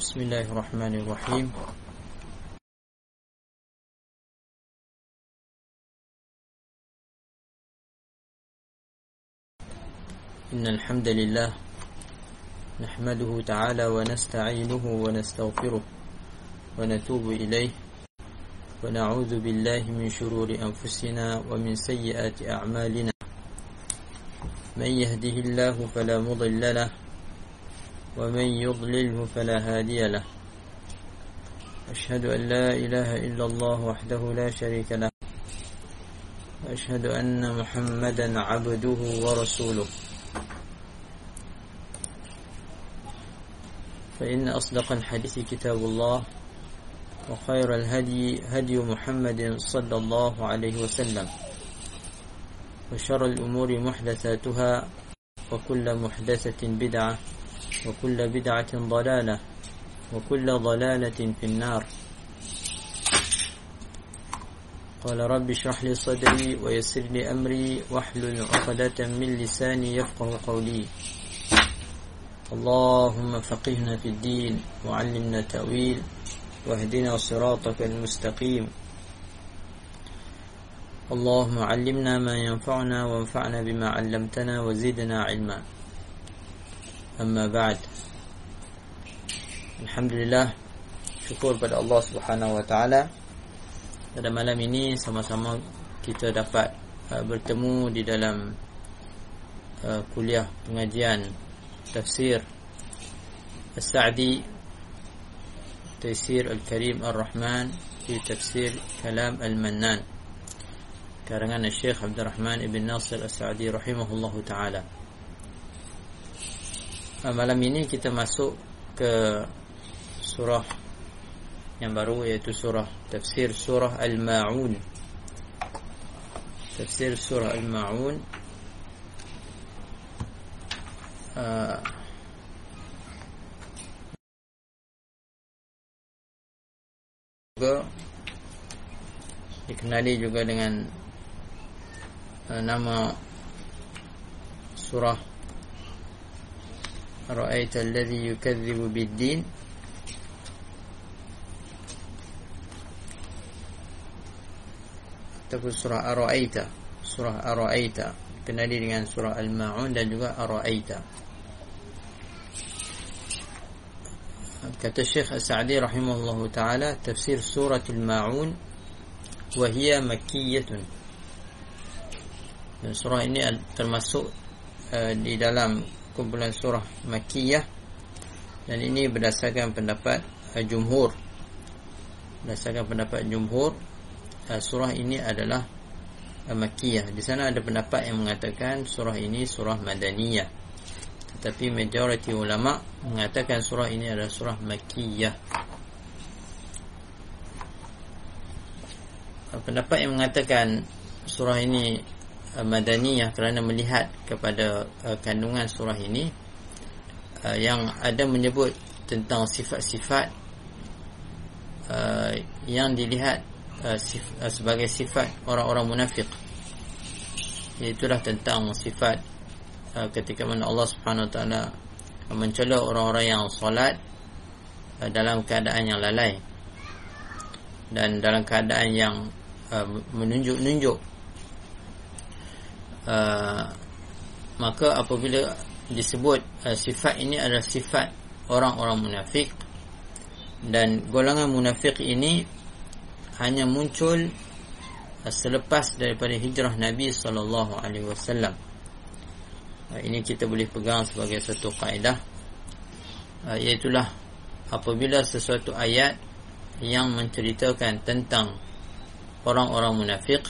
بسم الله الرحمن الرحيم. إن الحمد لله نحمده تعالى ونستعينه ونستغفره ونتوب إليه ونعوذ بالله من شرور أنفسنا ومن سيئات أعمالنا. من يهده الله فلا مضل له ومن يضلله فلا هادي له. أشهد أن لا إله إلا الله وحده لا شريك له. وأشهد أن محمدا عبده ورسوله. فإن أصدق الحديث كتاب الله وخير الهدي هدي محمد صلى الله عليه وسلم. وشر الأمور محدثاتها وكل محدثة بدعة وكل بدعة ضلالة وكل ضلالة في النار. قال رب اشرح لي صدري ويسر لي أمري واحلل عقدة من لساني يفقه قولي. اللهم فقهنا في الدين وعلمنا التأويل واهدنا صراطك المستقيم. اللهم علمنا ما ينفعنا وانفعنا بما علمتنا وزدنا علما. Amma ba'd. Alhamdulillah. Syukur pada Allah Subhanahu wa taala. Pada malam ini sama-sama kita dapat uh, bertemu di dalam uh, kuliah pengajian tafsir As-Sa'di Tafsir Al-Karim Ar-Rahman di tafsir Kalam Al-Mannan karangan Syekh Abdul Rahman Ibn Nasir As-Sa'di rahimahullahu taala malam ini kita masuk ke surah yang baru iaitu surah tafsir surah Al-Ma'un. Tafsir surah Al-Ma'un. Uh, juga dikenali juga dengan uh, nama surah رأيت الذي يكذب بالدين. تقول سورة أرأيت سورة أرأيت كنا لدينا سورة الماعون dan juga أرأيت كتب الشيخ السعدي رحمه الله تعالى تفسير سورة الماعون وهي مكية سورة إني termasuk di dalam kumpulan surah makkiyah dan ini berdasarkan pendapat uh, jumhur berdasarkan pendapat jumhur Uh, surah ini adalah uh, Makkiyah. Di sana ada pendapat yang mengatakan surah ini surah Madaniyah. Tetapi majoriti ulama mengatakan surah ini adalah surah Makkiyah. Uh, pendapat yang mengatakan surah ini Madaniyah kerana melihat kepada kandungan surah ini yang ada menyebut tentang sifat-sifat yang dilihat Uh, sif, uh, sebagai sifat orang-orang munafik itulah tentang sifat uh, ketika mana Allah Subhanahu Wa Taala mencela orang-orang yang solat uh, dalam keadaan yang lalai. Dan dalam keadaan yang uh, menunjuk-nunjuk uh, maka apabila disebut uh, sifat ini adalah sifat orang-orang munafik dan golongan munafik ini hanya muncul uh, selepas daripada hijrah Nabi sallallahu alaihi wasallam. Ini kita boleh pegang sebagai satu kaedah iaitu apabila sesuatu ayat yang menceritakan tentang orang-orang munafik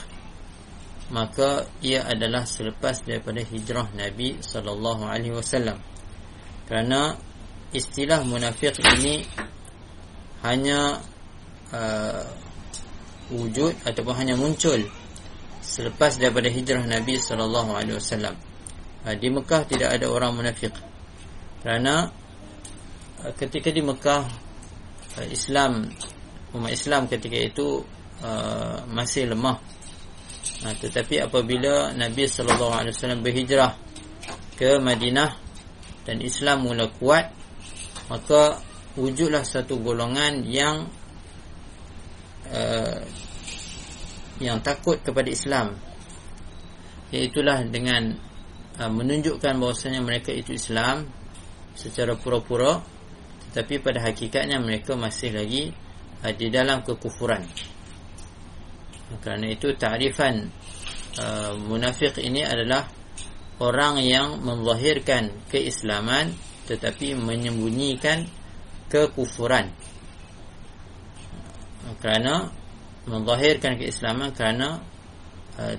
maka ia adalah selepas daripada hijrah Nabi sallallahu alaihi wasallam. Kerana istilah munafik ini hanya uh, wujud ataupun hanya muncul selepas daripada hijrah Nabi sallallahu alaihi wasallam. Ha, di Mekah tidak ada orang munafik. Kerana ha, ketika di Mekah ha, Islam umat Islam ketika itu masih lemah. Tetapi apabila Nabi wasallam berhijrah ke Madinah dan Islam mula kuat maka wujudlah satu golongan yang uh, yang takut kepada Islam. Iaitulah dengan uh, menunjukkan bahawasanya mereka itu Islam secara pura-pura tetapi pada hakikatnya mereka masih lagi uh, di dalam kekufuran kerana itu ta'rifan uh, munafik ini adalah orang yang menzahirkan keislaman tetapi menyembunyikan kekufuran. Kerana menzahirkan keislaman kerana uh,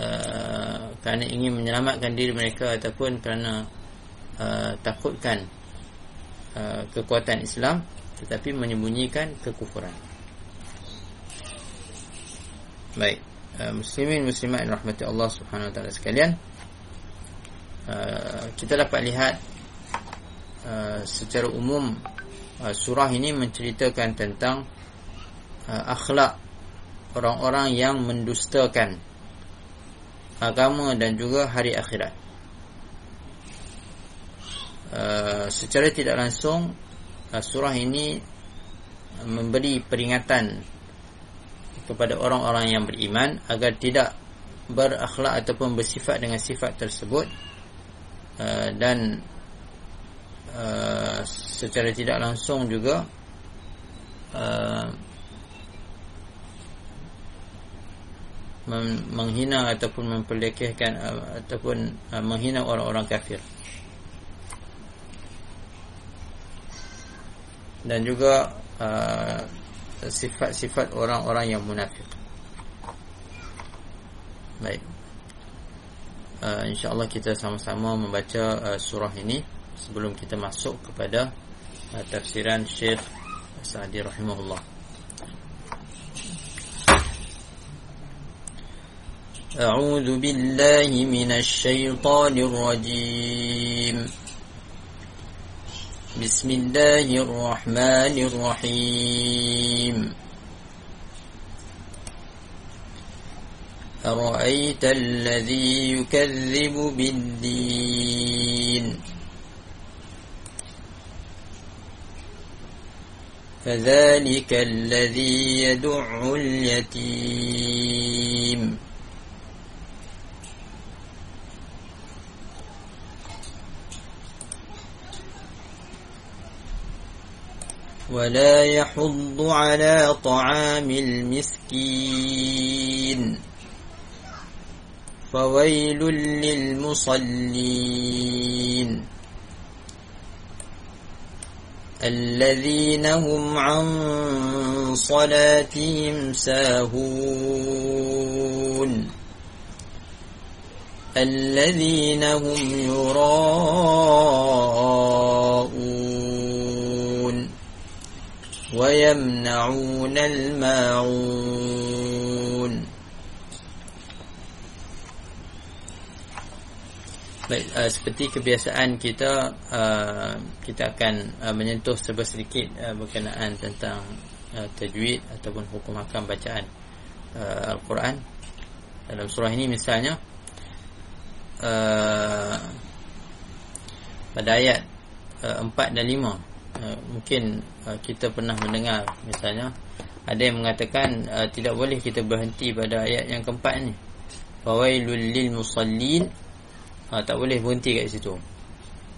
uh, kerana ingin menyelamatkan diri mereka ataupun kerana uh, takutkan uh, kekuatan Islam tetapi menyembunyikan kekufuran baik uh, muslimin muslimat rahmati Allah Subhanahu taala sekalian Uh, kita dapat lihat uh, secara umum uh, surah ini menceritakan tentang uh, akhlak orang-orang yang mendustakan agama dan juga hari akhirat. Uh, secara tidak langsung uh, surah ini memberi peringatan kepada orang-orang yang beriman agar tidak berakhlak ataupun bersifat dengan sifat tersebut Uh, dan uh, secara tidak langsung juga uh, menghina ataupun memperlekehkan uh, ataupun uh, menghina orang-orang kafir. Dan juga uh, sifat-sifat uh, orang-orang yang munafik. Baik. Uh, insyaallah kita sama-sama membaca uh, surah ini sebelum kita masuk kepada uh, tafsiran Syekh Sa'di rahimahullah. A'udzu billahi بسم الله الرحمن الرحيم. أرأيت الذي يكذب بالدين؟ فذلك الذي يدع اليتيم. ولا يحض على طعام المسكين. فويل للمصلين. الذين هم عن صلاتهم ساهون. الذين هم يراءون ويمنعون الماعون Baik, uh, seperti kebiasaan kita uh, kita akan uh, menyentuh sebelah sedikit uh, berkenaan tentang uh, tajwid ataupun hukum hakam bacaan uh, Al-Quran dalam surah ini misalnya uh, pada ayat uh, 4 dan 5 uh, mungkin uh, kita pernah mendengar misalnya ada yang mengatakan uh, tidak boleh kita berhenti pada ayat yang keempat ni. Fawailul lil musallin. Ha, tak boleh berhenti kat situ.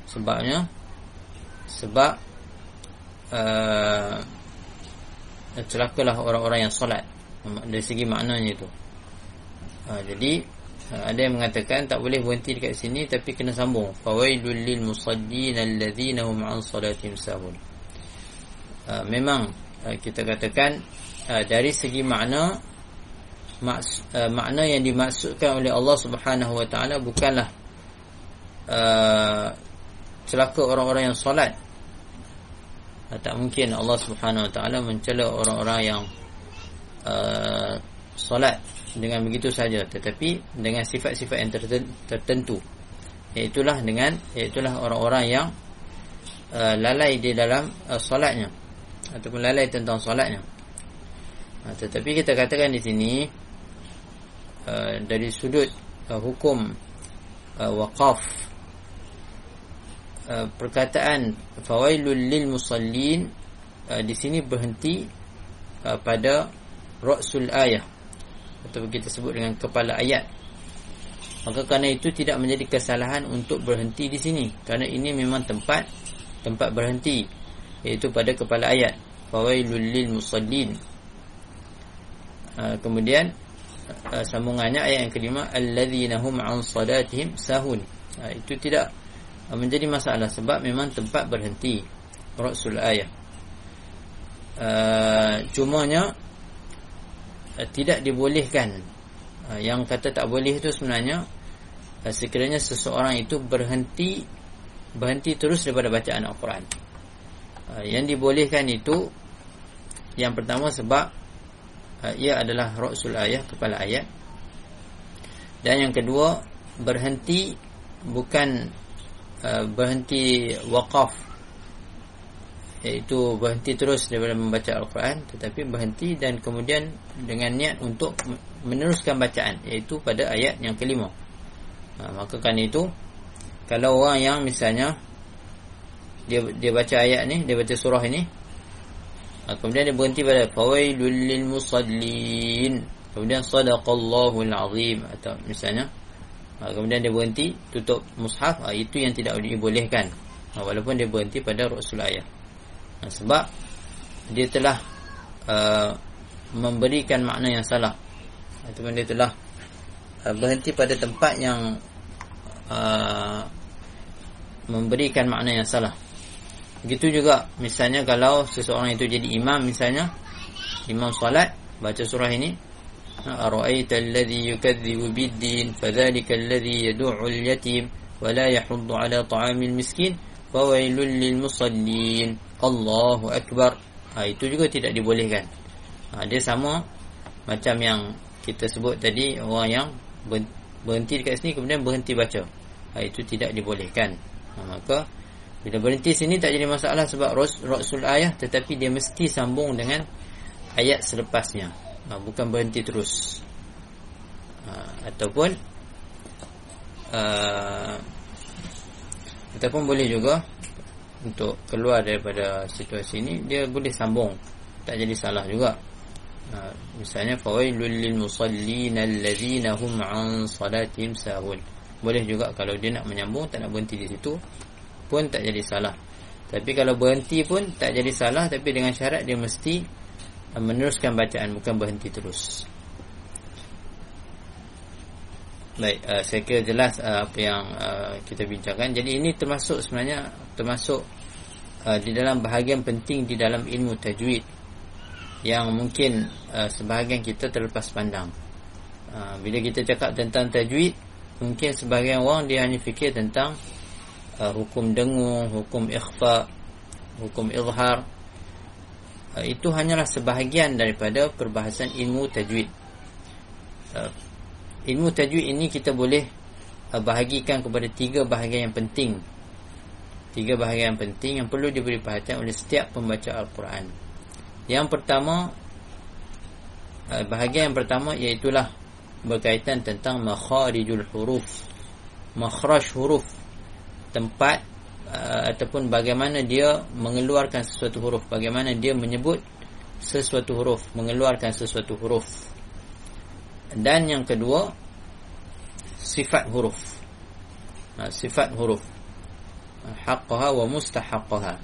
Sebabnya sebab uh, celakalah orang-orang yang solat. Dari segi maknanya itu ha, jadi uh, ada yang mengatakan tak boleh berhenti dekat sini tapi kena sambung. Fawailul lil musaddin alladhina hum an salatihim sahun. Uh, memang uh, kita katakan dari segi makna makna yang dimaksudkan oleh Allah Subhanahu wa taala bukanlah celaka orang-orang yang solat. Tak mungkin Allah Subhanahu Wa Taala mencela orang-orang yang uh, solat dengan begitu saja. Tetapi dengan sifat-sifat yang tertentu. Iaitulah dengan iaitulah orang-orang yang uh, lalai di dalam uh, solatnya. Ataupun lalai tentang solatnya. Uh, tetapi kita katakan di sini uh, dari sudut uh, hukum uh, waqaf uh, perkataan fawailul lil musallin uh, di sini berhenti uh, pada rasul ayah atau kita sebut dengan kepala ayat. Maka kerana itu tidak menjadi kesalahan untuk berhenti di sini. Kerana ini memang tempat tempat berhenti iaitu pada kepala ayat. Fawailul lil musallin. Uh, kemudian uh, sambungannya ayat yang kelima alladzina hum an salatihim sahun. Uh, itu tidak menjadi masalah sebab memang tempat berhenti. Rasul ayat. Uh, cumanya uh, tidak dibolehkan. Uh, yang kata tak boleh itu sebenarnya uh, sekiranya seseorang itu berhenti berhenti terus daripada bacaan Al-Quran. Yang dibolehkan itu yang pertama sebab ia adalah rasul ayat kepala ayat. Dan yang kedua berhenti bukan berhenti waqaf iaitu berhenti terus daripada membaca Al-Quran tetapi berhenti dan kemudian dengan niat untuk meneruskan bacaan iaitu pada ayat yang kelima uh, maka kan itu kalau orang yang misalnya dia dia baca ayat ni dia baca surah ini Ha, kemudian dia berhenti pada fawailul lil musallin. Kemudian sadaqallahul azim atau misalnya ha, kemudian dia berhenti tutup mushaf ha, itu yang tidak dibolehkan. Walaupun dia berhenti pada rasul ayat. Sebab dia telah uh, memberikan makna yang salah. Ataupun dia telah uh, berhenti pada tempat yang uh, memberikan makna yang salah. Begitu juga misalnya kalau seseorang itu jadi imam misalnya imam salat baca surah ini ara'aita alladhi yukadzibu bid-din fadhalika alladhi yad'u al-yatim wa la yahuddu 'ala ta'amil miskin lil musallin Allahu akbar ha, itu juga tidak dibolehkan ha, dia sama macam yang kita sebut tadi orang yang berhenti dekat sini kemudian berhenti baca ha, itu tidak dibolehkan ha, maka bila berhenti sini tak jadi masalah sebab Rasul ayah tetapi dia mesti sambung dengan ayat selepasnya. Ha, bukan berhenti terus. Ha, ataupun uh, ataupun boleh juga untuk keluar daripada situasi ini dia boleh sambung. Tak jadi salah juga. Ha, misalnya fawailul lil musallin allazina hum an salatihim sahun. Boleh juga kalau dia nak menyambung tak nak berhenti di situ pun tak jadi salah. Tapi kalau berhenti pun tak jadi salah tapi dengan syarat dia mesti meneruskan bacaan bukan berhenti terus. Baik, uh, saya kira jelas uh, apa yang uh, kita bincangkan. Jadi ini termasuk sebenarnya termasuk uh, di dalam bahagian penting di dalam ilmu tajwid yang mungkin uh, sebahagian kita terlepas pandang. Uh, bila kita cakap tentang tajwid, mungkin sebahagian orang dia hanya fikir tentang uh, hukum dengung, hukum ikhfa, hukum izhar uh, itu hanyalah sebahagian daripada perbahasan ilmu tajwid. Uh, ilmu tajwid ini kita boleh uh, bahagikan kepada tiga bahagian yang penting. Tiga bahagian penting yang perlu diberi perhatian oleh setiap pembaca Al-Quran. Yang pertama uh, bahagian yang pertama iaitu berkaitan tentang makharijul huruf. Makhraj huruf tempat uh, ataupun bagaimana dia mengeluarkan sesuatu huruf bagaimana dia menyebut sesuatu huruf mengeluarkan sesuatu huruf dan yang kedua sifat huruf uh, sifat huruf haqqaha wa mustahaqqaha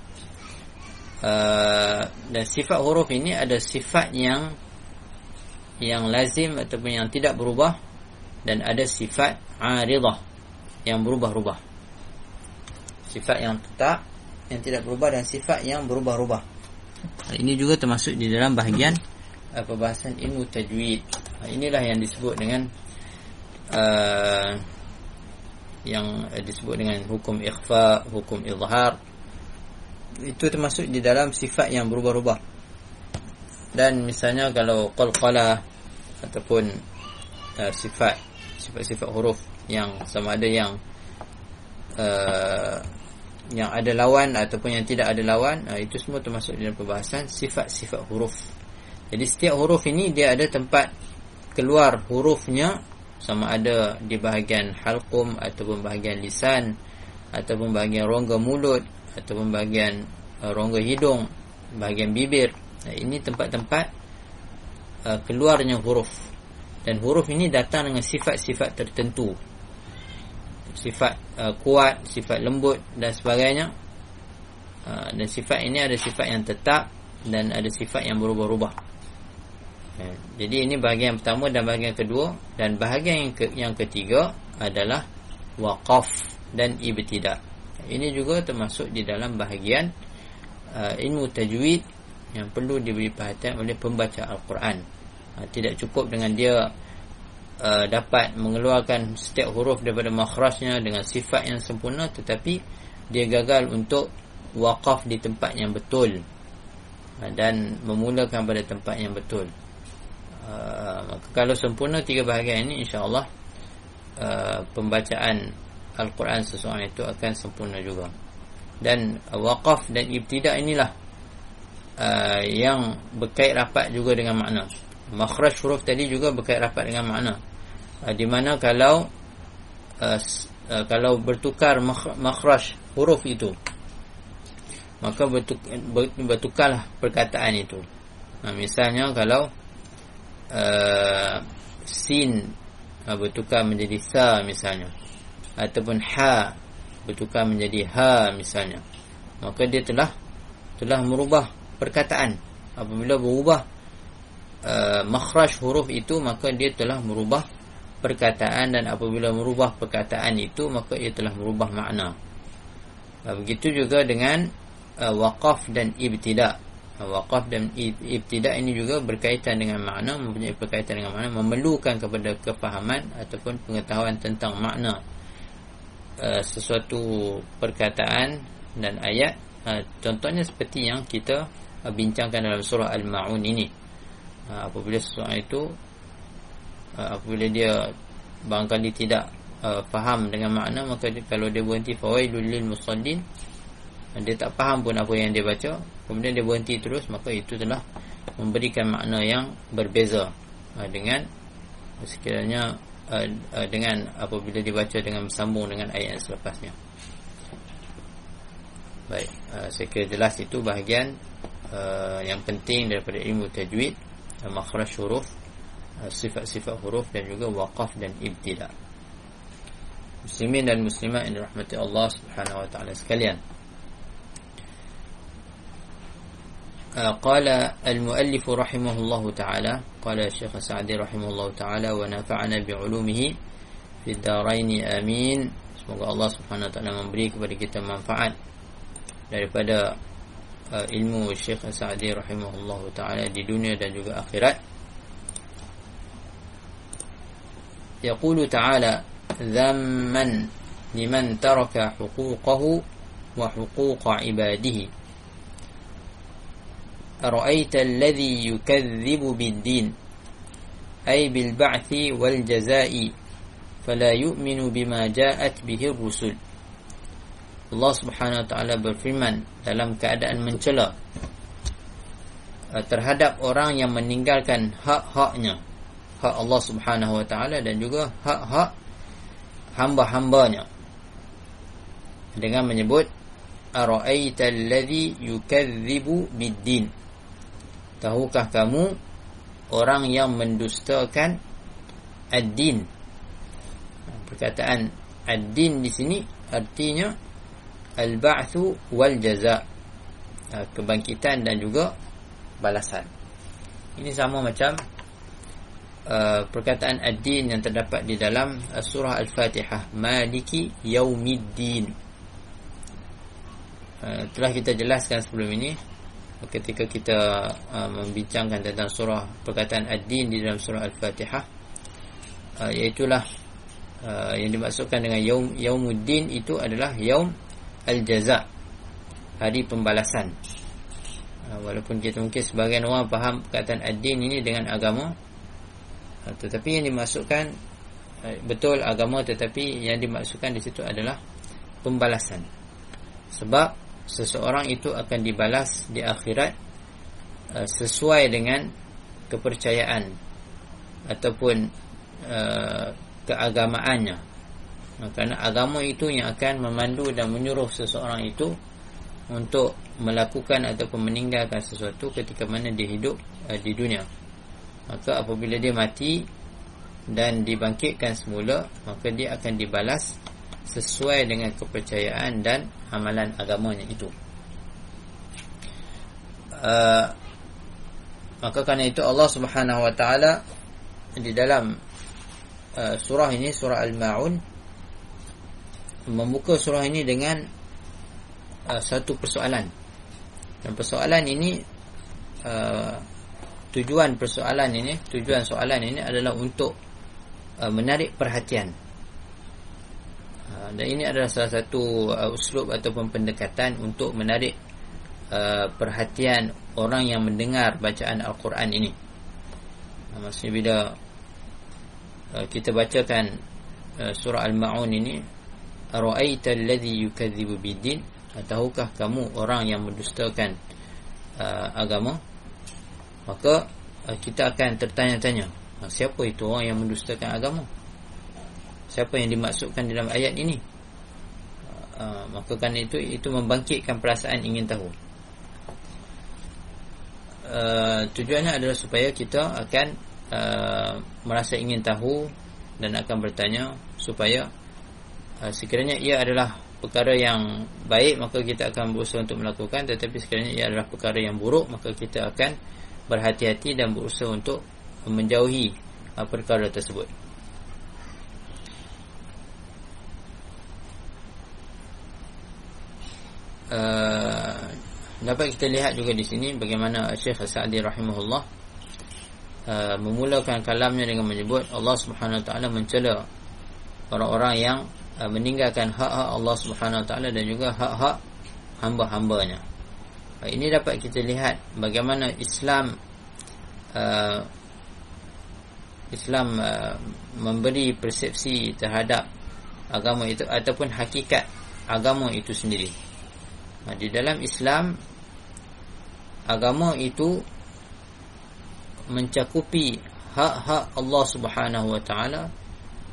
uh, dan sifat huruf ini ada sifat yang yang lazim ataupun yang tidak berubah dan ada sifat aridah yang berubah-ubah sifat yang tetap yang tidak berubah dan sifat yang berubah-ubah. Ini juga termasuk di dalam bahagian perbahasan ilmu tajwid. Uh, inilah yang disebut dengan uh, yang disebut dengan hukum ikhfa, hukum izhar. Itu termasuk di dalam sifat yang berubah-ubah. Dan misalnya kalau qalqalah ataupun uh, sifat sifat-sifat huruf yang sama ada yang uh, yang ada lawan ataupun yang tidak ada lawan uh, itu semua termasuk dalam perbahasan sifat-sifat huruf. Jadi setiap huruf ini dia ada tempat keluar hurufnya sama ada di bahagian halqum ataupun bahagian lisan ataupun bahagian rongga mulut ataupun bahagian uh, rongga hidung bahagian bibir. Uh, ini tempat-tempat uh, keluarnya huruf. Dan huruf ini datang dengan sifat-sifat tertentu. Sifat uh, kuat sifat lembut dan sebagainya. Uh, dan sifat ini ada sifat yang tetap dan ada sifat yang berubah-ubah jadi ini bahagian pertama dan bahagian kedua dan bahagian yang, ke yang ketiga adalah waqaf dan ibtidak ini juga termasuk di dalam bahagian uh, ilmu tajwid yang perlu diberi perhatian oleh pembaca Al-Quran. Uh, tidak cukup dengan dia uh, dapat mengeluarkan setiap huruf daripada makhrajnya dengan sifat yang sempurna tetapi dia gagal untuk waqaf di tempat yang betul uh, dan memulakan pada tempat yang betul. Maka kalau sempurna tiga bahagian ini insya-Allah uh, pembacaan Al-Quran seseorang itu akan sempurna juga. Dan waqaf dan ibtidak inilah uh, yang berkait rapat juga dengan makna. Makhraj huruf tadi juga berkait rapat dengan makna. Uh, di mana kalau uh, uh, kalau bertukar makhraj huruf itu maka bertuk, bertukarlah perkataan itu. Uh, misalnya kalau uh, sin uh, bertukar menjadi sa misalnya ataupun ha bertukar menjadi ha misalnya maka dia telah telah merubah perkataan. Apabila berubah uh, makhraj huruf itu maka dia telah merubah perkataan dan apabila merubah perkataan itu maka ia telah merubah makna. Uh, begitu juga dengan uh, waqaf dan ibtida waqaf dan ibtida ini juga berkaitan dengan makna mempunyai berkaitan dengan makna memerlukan kepada kefahaman ataupun pengetahuan tentang makna uh, sesuatu perkataan dan ayat. Uh, contohnya seperti yang kita uh, bincangkan dalam surah Al-Ma'un ini. Uh, apabila sesuatu itu uh, apabila dia barangkali tidak uh, faham dengan makna maka dia, kalau dia berhenti fawailul lil musallin dia tak faham pun apa yang dia baca kemudian dia berhenti terus maka itu telah memberikan makna yang berbeza uh, dengan sekiranya uh, uh, dengan apabila dibaca dengan bersambung dengan ayat yang selepasnya. Baik, saya kira jelas itu bahagian yang penting daripada ilmu tajwid, makhraj huruf, sifat-sifat huruf dan juga waqaf dan ibtida. Muslimin dan muslimat yang dirahmati Allah Subhanahu wa taala sekalian. قال المؤلف رحمه الله تعالى قال الشيخ السعدي رحمه الله تعالى ونفعنا بعلومه في الدارين آمين semoga Allah Subhanahu taala memberi kepada kita manfaat daripada uh, ilmu Syekh Sa'di rahimahullah taala di dunia dan juga akhirat يقول تعالى ذما لمن ترك حقوقه وحقوق عباده أرأيت الذي يكذب بالدين أي بالبعث والجزاء فلا يؤمن بما جاءت به الرسل Allah subhanahu wa ta'ala berfirman dalam keadaan mencela uh, terhadap orang yang meninggalkan hak-haknya hak Allah subhanahu wa ta'ala dan juga hak-hak hamba-hambanya dengan menyebut ara'aita alladhi yukadzibu bid-din Tahukah kamu orang yang mendustakan ad-din? Perkataan ad-din di sini artinya al-ba'thu wal jaza. Ha, kebangkitan dan juga balasan. Ini sama macam uh, perkataan ad-din yang terdapat di dalam uh, surah Al-Fatihah, Maliki Yaumiddin. Uh, telah kita jelaskan sebelum ini ketika kita uh, membincangkan tentang surah perkataan ad-din di dalam surah al-Fatihah uh, iaitu uh, yang dimaksudkan dengan yaum yaumuddin itu adalah yaum al-jaza hari pembalasan. Uh, walaupun kita mungkin sebagian orang faham perkataan ad-din ini dengan agama uh, tetapi yang dimaksudkan uh, betul agama tetapi yang dimaksudkan di situ adalah pembalasan. Sebab seseorang itu akan dibalas di akhirat uh, sesuai dengan kepercayaan ataupun uh, keagamaannya. Kerana agama itu yang akan memandu dan menyuruh seseorang itu untuk melakukan ataupun meninggalkan sesuatu ketika mana dia hidup uh, di dunia. Maka apabila dia mati dan dibangkitkan semula maka dia akan dibalas sesuai dengan kepercayaan dan amalan agamanya itu. Uh, maka kerana itu Allah Subhanahu wa taala di dalam uh, surah ini surah al-maun membuka surah ini dengan uh, satu persoalan. Dan persoalan ini uh, tujuan persoalan ini tujuan soalan ini adalah untuk uh, menarik perhatian dan ini adalah salah satu uh, uslub ataupun pendekatan untuk menarik uh, perhatian orang yang mendengar bacaan al-Quran ini. Uh, maksudnya bila uh, kita bacakan uh, surah al-maun ini ara'aita alladhi yukadzibu biddin? Tahukah kamu orang yang mendustakan uh, agama? Maka uh, kita akan tertanya-tanya siapa itu orang yang mendustakan agama siapa yang dimaksudkan dalam ayat ini? Uh, maka kan itu itu membangkitkan perasaan ingin tahu. Uh, tujuannya adalah supaya kita akan uh, merasa ingin tahu dan akan bertanya supaya Ah, sekiranya ia adalah perkara yang baik maka kita akan berusaha untuk melakukan. Tetapi sekiranya ia adalah perkara yang buruk maka kita akan berhati-hati dan berusaha untuk menjauhi uh, perkara tersebut uh, dapat kita lihat juga di sini bagaimana Syekh Sa'di rahimahullah uh, memulakan kalamnya dengan menyebut Allah Subhanahu Wa Taala mencela orang-orang yang uh, meninggalkan hak-hak Allah Subhanahu Wa Taala dan juga hak-hak hamba-hambanya. Uh, ini dapat kita lihat bagaimana Islam uh, Islam uh, memberi persepsi terhadap agama itu ataupun hakikat agama itu sendiri. Uh, di dalam Islam agama itu mencakupi hak-hak Allah Subhanahu Wa Taala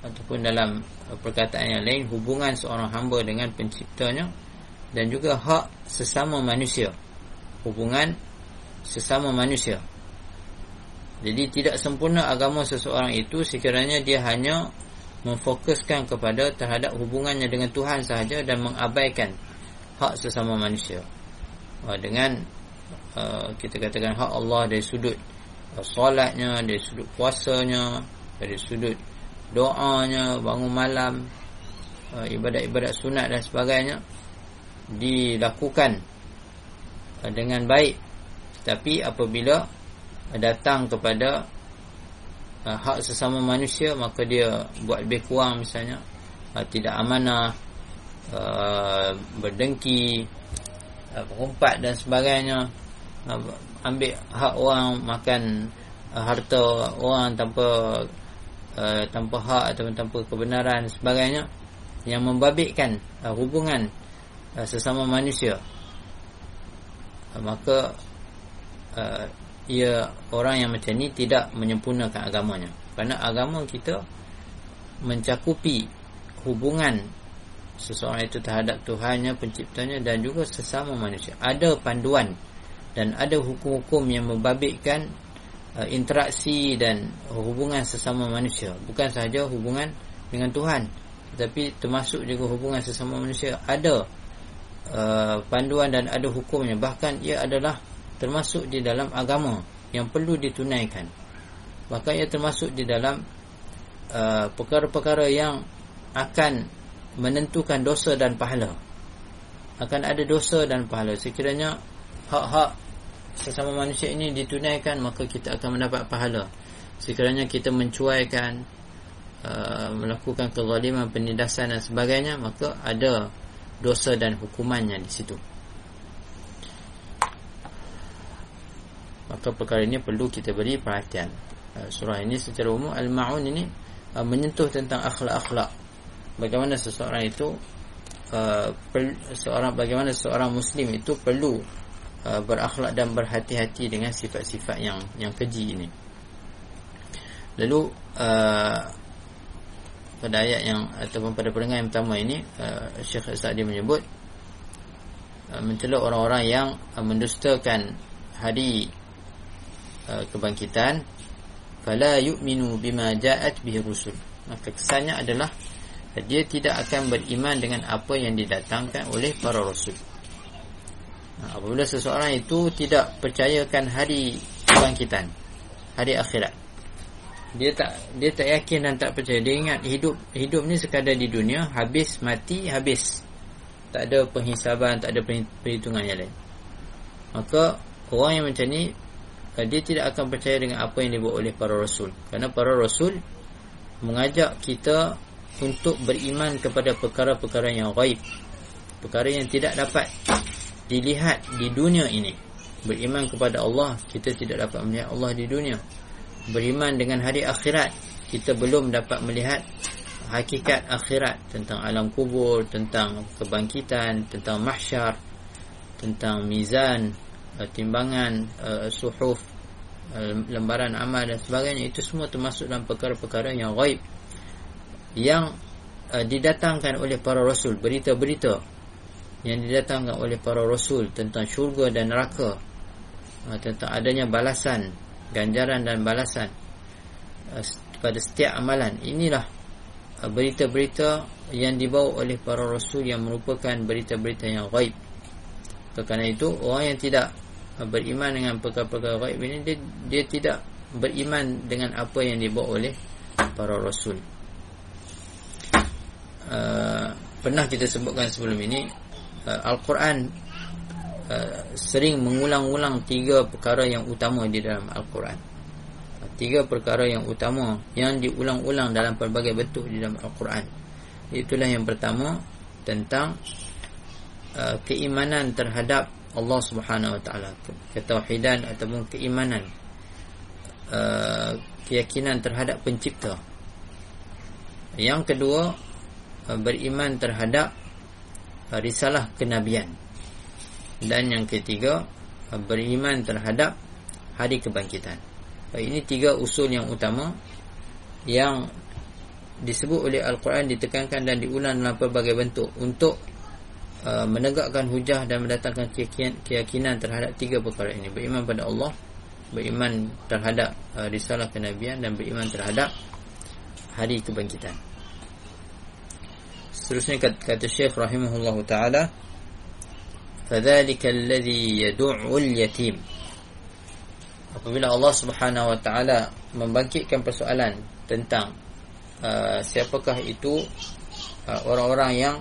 ataupun dalam perkataan yang lain hubungan seorang hamba dengan penciptanya dan juga hak sesama manusia. Hubungan sesama manusia. Jadi tidak sempurna agama seseorang itu sekiranya dia hanya memfokuskan kepada terhadap hubungannya dengan Tuhan sahaja dan mengabaikan hak sesama manusia. Dengan uh, kita katakan hak Allah dari sudut uh, solatnya dari sudut puasanya dari sudut doanya bangun malam ibadat-ibadat sunat dan sebagainya dilakukan dengan baik. Tapi apabila datang kepada hak sesama manusia maka dia buat lebih kurang misalnya tidak amanah berdengki berumpat dan sebagainya ambil hak orang makan harta orang tanpa uh, tanpa hak atau tanpa kebenaran sebagainya yang membabitkan uh, hubungan uh, sesama manusia. Uh, maka uh, ia orang yang macam ni tidak menyempurnakan agamanya. Kerana agama kita mencakupi hubungan seseorang itu terhadap Tuhannya, penciptanya dan juga sesama manusia. Ada panduan dan ada hukum-hukum yang membabitkan uh, interaksi dan hubungan sesama manusia. Bukan sahaja hubungan dengan Tuhan tetapi termasuk juga hubungan sesama manusia. Ada uh, panduan dan ada hukumnya. Bahkan ia adalah termasuk di dalam agama yang perlu ditunaikan. Bahkan ia termasuk di dalam uh, perkara-perkara uh, yang akan menentukan dosa dan pahala. Akan ada dosa dan pahala. Sekiranya hak-hak sesama manusia ini ditunaikan maka kita akan mendapat pahala. Sekiranya kita mencuaikan uh, melakukan kezaliman penindasan dan sebagainya maka ada dosa dan hukumannya di situ. Maka perkara ini perlu kita beri perhatian. Uh, surah ini secara umum Al-Ma'un ini uh, menyentuh tentang akhlak-akhlak bagaimana seseorang itu uh, per, seorang bagaimana seorang muslim itu perlu Uh, berakhlak dan berhati-hati dengan sifat-sifat yang yang keji ini. Lalu uh, pada ayat yang ataupun pada perenggan yang pertama ini uh, Syekh Sa'di menyebut uh, mencela orang-orang yang uh, mendustakan hari uh, kebangkitan fala yu'minu bima ja'at bihi rusul maka kesannya adalah dia tidak akan beriman dengan apa yang didatangkan oleh para rasul. Apabila seseorang itu tidak percayakan hari kebangkitan hari akhirat dia tak dia tak yakin dan tak percaya. Dia ingat hidup hidup ni sekadar di dunia habis mati habis. Tak ada penghisaban tak ada perhitungan yang lain. Maka orang yang macam ni eh, dia tidak akan percaya dengan apa yang dibuat oleh para rasul. Kerana para rasul mengajak kita untuk beriman kepada perkara-perkara yang gaib. Perkara yang tidak dapat dilihat di dunia ini. Beriman kepada Allah kita tidak dapat melihat Allah di dunia. Beriman dengan hari akhirat kita belum dapat melihat hakikat akhirat tentang alam kubur tentang kebangkitan tentang mahsyar tentang mizan uh, timbangan uh, suhuf uh, lembaran amal dan sebagainya. Itu semua termasuk dalam perkara-perkara yang gaib yang didatangkan oleh para rasul berita-berita yang didatangkan oleh para rasul tentang syurga dan neraka tentang adanya balasan ganjaran dan balasan uh, pada setiap amalan. Inilah uh, berita-berita yang dibawa oleh para rasul yang merupakan berita-berita yang gaib kerana itu orang yang tidak uh, beriman dengan perkara-perkara gaib ini dia, dia tidak beriman dengan apa yang dibawa oleh para rasul uh, pernah kita sebutkan sebelum ini uh, Al-Quran Uh, sering mengulang-ulang tiga perkara yang utama di dalam Al-Quran. Tiga perkara yang utama yang diulang-ulang dalam pelbagai bentuk di dalam Al-Quran. Itulah yang pertama tentang uh, keimanan terhadap Allah Subhanahu Wa Taala, ketauhidan ataupun keimanan uh, keyakinan terhadap pencipta. Yang kedua beriman terhadap uh, risalah kenabian dan yang ketiga beriman terhadap hari kebangkitan. Ini tiga usul yang utama yang disebut oleh Al-Quran ditekankan dan diulang dalam pelbagai bentuk untuk uh, menegakkan hujah dan mendatangkan keyakinan terhadap tiga perkara ini. Beriman pada Allah, beriman terhadap uh, risalah kenabian dan beriman terhadap hari kebangkitan Seterusnya kata, kata Syekh rahimahullah taala فذلك الذي يدع اليتيم apabila Allah Subhanahu wa taala membangkitkan persoalan tentang uh, siapakah itu uh, orang-orang yang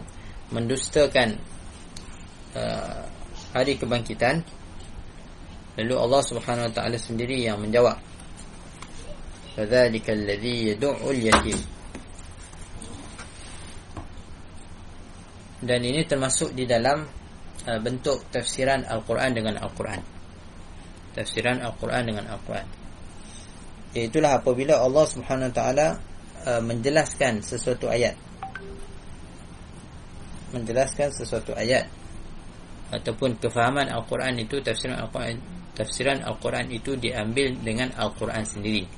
mendustakan uh, hari kebangkitan lalu Allah Subhanahu wa taala sendiri yang menjawab fadzalika alladhi yad'u al-yatim dan ini termasuk di dalam Uh, bentuk tafsiran Al-Quran dengan Al-Quran. Tafsiran Al-Quran dengan Al-Quran. Itulah apabila Allah Taala uh, menjelaskan sesuatu ayat. Menjelaskan sesuatu ayat. Ataupun kefahaman Al-Quran itu tafsiran Al-Quran tafsiran Al-Quran itu diambil dengan Al-Quran sendiri.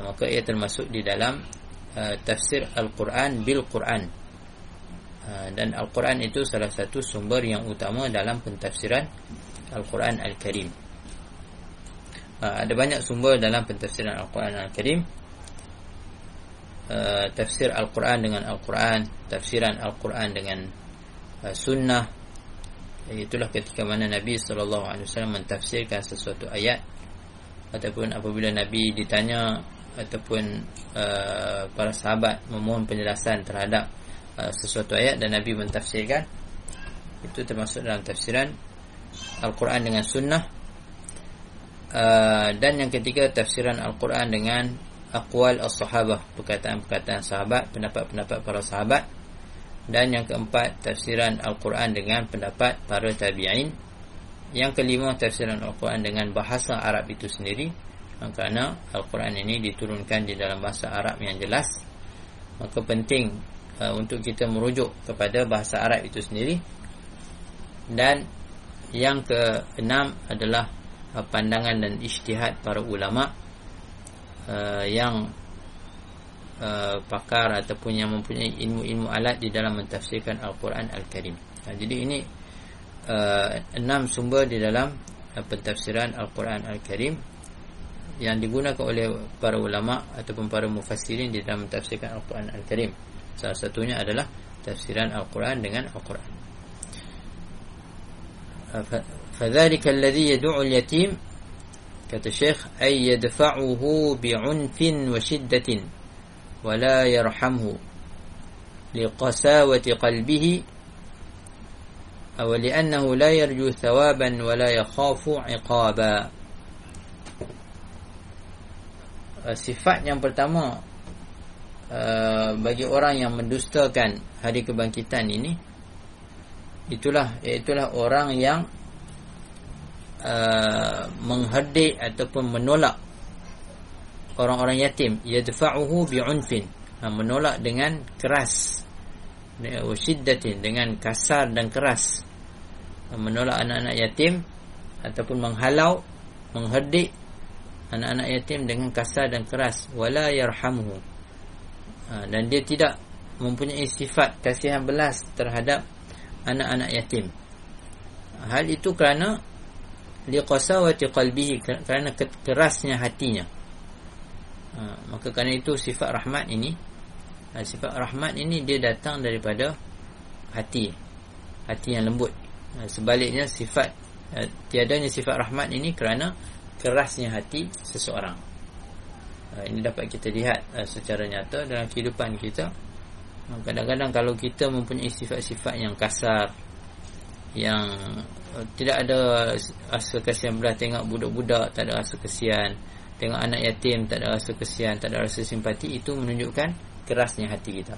Maka ia termasuk di dalam uh, tafsir Al-Quran bil Quran. Ha, dan Al-Quran itu salah satu sumber yang utama dalam pentafsiran Al-Quran Al-Karim. Ha, ada banyak sumber dalam pentafsiran Al-Quran Al-Karim. Ha, tafsir Al-Quran dengan Al-Quran tafsiran Al-Quran dengan sunnah. Itulah ketika mana Nabi SAW mentafsirkan sesuatu ayat ataupun apabila Nabi ditanya ataupun uh, para sahabat memohon penjelasan terhadap Uh, sesuatu ayat dan Nabi mentafsirkan. Itu termasuk dalam tafsiran Al-Quran dengan sunnah. Uh, dan yang ketiga tafsiran Al-Quran dengan akwal as-sahabah perkataan-perkataan sahabat pendapat-pendapat para sahabat. Dan yang keempat tafsiran Al-Quran dengan pendapat para tabi'in. Yang kelima tafsiran Al-Quran dengan bahasa Arab itu sendiri. Kerana Al-Quran ini diturunkan di dalam bahasa Arab yang jelas. Maka penting uh, untuk kita merujuk kepada bahasa Arab itu sendiri dan yang keenam adalah uh, pandangan dan ijtihad para ulama uh, yang pakar ataupun yang mempunyai ilmu-ilmu alat di dalam mentafsirkan Al-Quran Al-Karim. Jadi ini enam sumber di dalam pentafsiran Al-Quran Al-Karim yang digunakan oleh para ulama ataupun para mufassirin di dalam mentafsirkan Al-Quran Al-Karim. Salah satunya adalah tafsiran Al-Quran dengan Al-Quran. فذلك الذي يدعو اليتيم kata Syekh ay yadfa'uhu bi'unfin wa shiddatin wa la yarhamhu liqasawati qalbihi aw li'annahu la yarju thawaban wa la yakhafu 'iqaba sifat yang pertama uh, bagi orang yang mendustakan hari kebangkitan ini itulah itulah orang yang Uh, menghadik ataupun menolak orang-orang yatim. Yadfa'uhu bi'unfin. Ha, menolak dengan keras. Dengan kasar dan keras. Ha, menolak anak-anak yatim ataupun menghalau menghadik anak-anak yatim dengan kasar dan keras. Wala yarhamuhu ha, dan dia tidak mempunyai sifat kasihan belas terhadap anak-anak yatim. Hal itu kerana liqasawati qalbihi kerana kerasnya hatinya. Ha, maka kerana itu sifat rahmat ini ha, sifat rahmat ini dia datang daripada hati hati yang lembut. Sebaliknya sifat tiadanya sifat rahmat ini kerana kerasnya hati seseorang ini dapat kita lihat ha, secara nyata dalam kehidupan kita. Ha, kadang-kadang kalau kita mempunyai sifat-sifat yang kasar yang tidak ada rasa kasihan belah tengok budak-budak tak ada rasa kasihan tengok anak yatim tak ada rasa kasihan tak ada rasa simpati itu menunjukkan kerasnya hati kita.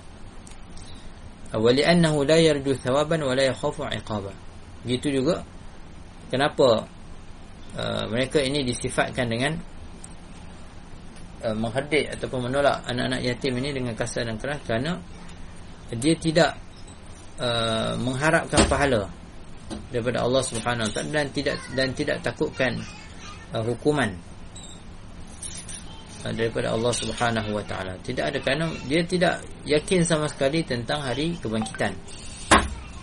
Awali annahu la yarju thawaban wa la yakhafu iqaba. Gitu juga kenapa uh, mereka ini disifatkan dengan uh, menghadik ataupun menolak anak-anak yatim ini dengan kasar dan keras kerana dia tidak uh, mengharapkan pahala daripada Allah Subhanahu Wa dan tidak dan tidak takutkan uh, hukuman uh, daripada Allah Subhanahu Wa Taala. Tidak ada kerana dia tidak yakin sama sekali tentang hari kebangkitan.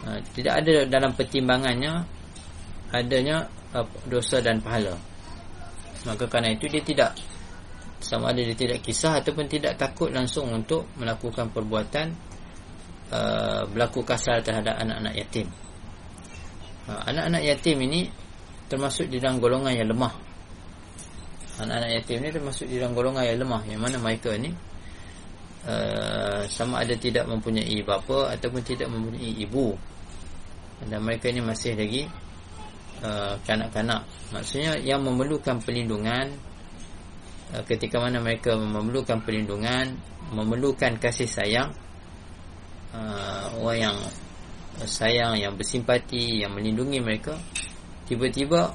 Uh, tidak ada dalam pertimbangannya adanya uh, dosa dan pahala. Maka kerana itu dia tidak sama ada dia tidak kisah ataupun tidak takut langsung untuk melakukan perbuatan uh, berlaku kasar terhadap anak-anak yatim. Ha, anak-anak yatim ini termasuk di dalam golongan yang lemah. Anak-anak yatim ini termasuk di dalam golongan yang lemah yang mana mereka ini uh, sama ada tidak mempunyai bapa ataupun tidak mempunyai ibu. Dan mereka ini masih lagi uh, kanak-kanak. Maksudnya yang memerlukan perlindungan uh, ketika mana mereka memerlukan perlindungan, memerlukan kasih sayang uh, orang yang sayang, yang bersimpati, yang melindungi mereka tiba-tiba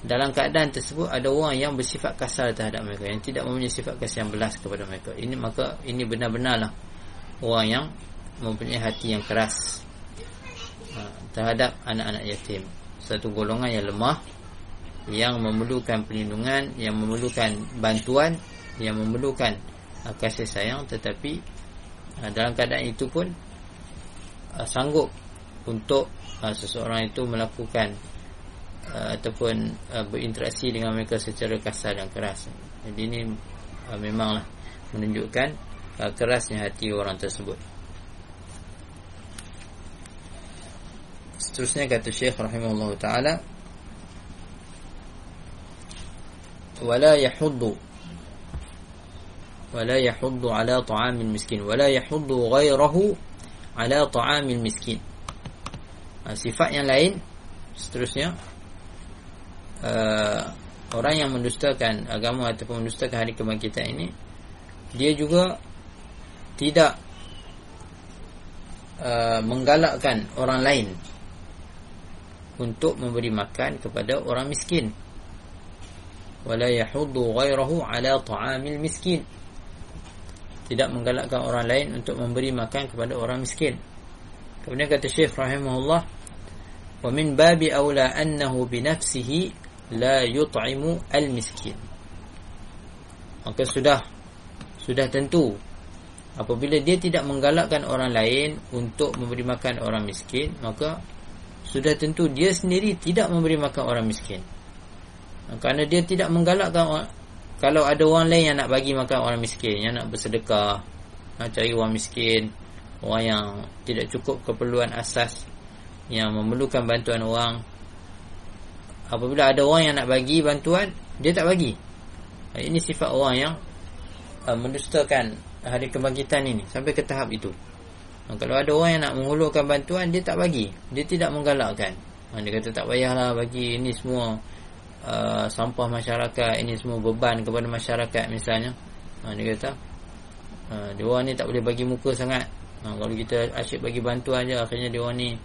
dalam keadaan tersebut ada orang yang bersifat kasar terhadap mereka yang tidak mempunyai sifat kasih yang belas kepada mereka. Ini maka ini benar-benarlah orang yang mempunyai hati yang keras ha, terhadap anak-anak yatim. Satu golongan yang lemah yang memerlukan perlindungan yang memerlukan bantuan yang memerlukan uh, kasih sayang tetapi uh, dalam keadaan itu pun uh, sanggup untuk uh, seseorang itu melakukan uh, ataupun uh, berinteraksi dengan mereka secara kasar dan keras. Jadi ini uh, memanglah menunjukkan uh, kerasnya hati orang tersebut. Seterusnya kata Syekh rahimahullah taala ولا يحض ولا يحض على طعام المسكين ولا يحض غيره ala ta'amil miskin ha, sifat yang lain seterusnya uh, orang yang mendustakan agama ataupun mendustakan hari kebangkitan ini dia juga tidak uh, menggalakkan orang lain untuk memberi makan kepada orang miskin wala yahuddu ghairahu ala ta'amil miskin tidak menggalakkan orang lain untuk memberi makan kepada orang miskin. Kemudian kata Syekh rahimahullah, "Wa min babi aula annahu bi nafsihi la yut'imu al-miskin." Maka sudah sudah tentu apabila dia tidak menggalakkan orang lain untuk memberi makan orang miskin maka sudah tentu dia sendiri tidak memberi makan orang miskin kerana dia tidak menggalakkan kalau ada orang lain yang nak bagi makan orang miskin yang nak bersedekah nak cari orang miskin orang yang tidak cukup keperluan asas yang memerlukan bantuan orang apabila ada orang yang nak bagi bantuan dia tak bagi. Ini sifat orang yang uh, mendustakan hari kebangkitan ini sampai ke tahap itu. Kalau ada orang yang nak menghulurkan bantuan dia tak bagi. Dia tidak menggalakkan. Dia kata tak payahlah bagi ini semua uh, sampah masyarakat ini semua beban kepada masyarakat misalnya. Uh, dia kata uh, dia ni tak boleh bagi muka sangat. Uh, kalau kita asyik bagi bantuan je akhirnya dia ni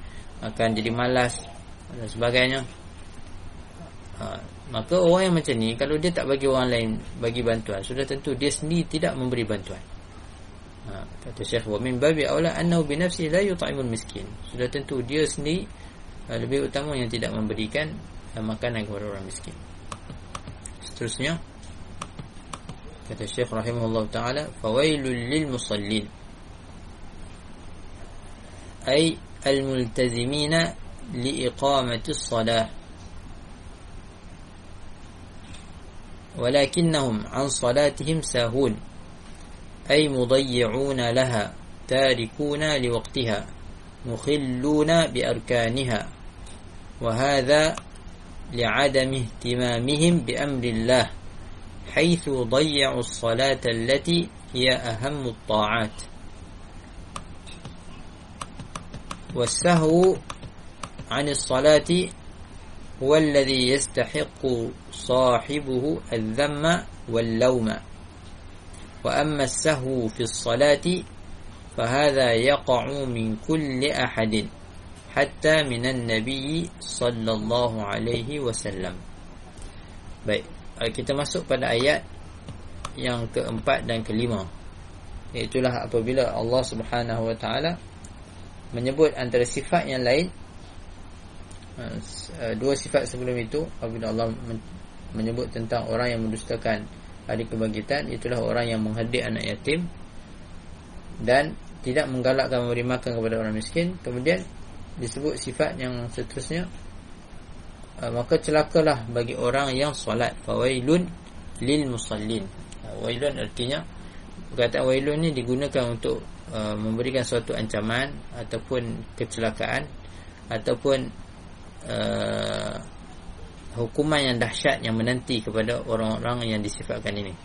akan jadi malas dan sebagainya. Uh, maka orang yang macam ni kalau dia tak bagi orang lain bagi bantuan sudah tentu dia sendiri tidak memberi bantuan. Ha, kata Syekh wa min babi aula annahu bi nafsihi la yut'imul miskin. Sudah tentu dia sendiri uh, lebih utama yang tidak memberikan لما كان جوارورا مسكين ستروسنيا كتب الشيخ رحمه الله تعالى فويل للمصلين. أي الملتزمين لإقامة الصلاة. ولكنهم عن صلاتهم ساهون. أي مضيعون لها تاركون لوقتها مخلون بأركانها. وهذا لعدم اهتمامهم بأمر الله حيث ضيعوا الصلاة التي هي أهم الطاعات. والسهو عن الصلاة هو الذي يستحق صاحبه الذم واللوم. وأما السهو في الصلاة فهذا يقع من كل أحد. Hatta minan nabi sallallahu alaihi wasallam. Baik, kita masuk pada ayat yang keempat dan kelima. Itulah apabila Allah Subhanahu wa taala menyebut antara sifat yang lain uh, dua sifat sebelum itu apabila Allah menyebut tentang orang yang mendustakan hari kebangkitan itulah orang yang menghadik anak yatim dan tidak menggalakkan memberi makan kepada orang miskin kemudian disebut sifat yang seterusnya uh, maka celakalah bagi orang yang solat. Fawailun lil musallin. Uh, wailun artinya perkataan wailun ni digunakan untuk uh, memberikan suatu ancaman ataupun kecelakaan ataupun uh, hukuman yang dahsyat yang menanti kepada orang-orang yang disifatkan ini.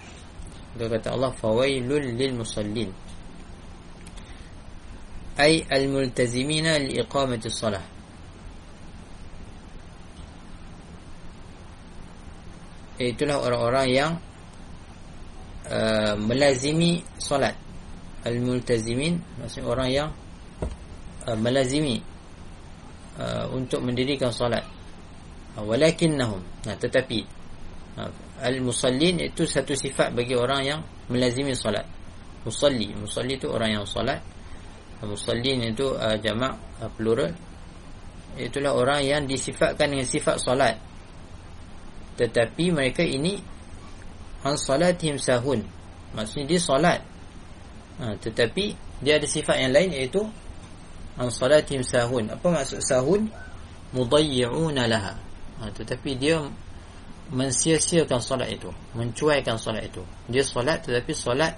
Dia kata Allah fawailun lil musallin ay al-multazimina liiqamati shalah itulah orang-orang yang uh, melazimi solat. Al-multazimin maksudnya orang yang uh, melazimi uh, untuk mendirikan solat. Uh, walakinnahum. Nah, tetapi uh, al-musallin itu satu sifat bagi orang yang melazimi solat. Musalli. Musalli itu orang yang solat musallin itu uh, jamak uh, plural. Itulah orang yang disifatkan dengan sifat solat tetapi mereka ini an salatihim sahun. Maksudnya dia solat ha, tetapi dia ada sifat yang lain iaitu an salatihim sahun. Apa maksud sahun? Mudayyi'una laha. Ha, tetapi dia mensia-siakan solat itu mencuaikan solat itu. Dia solat tetapi solat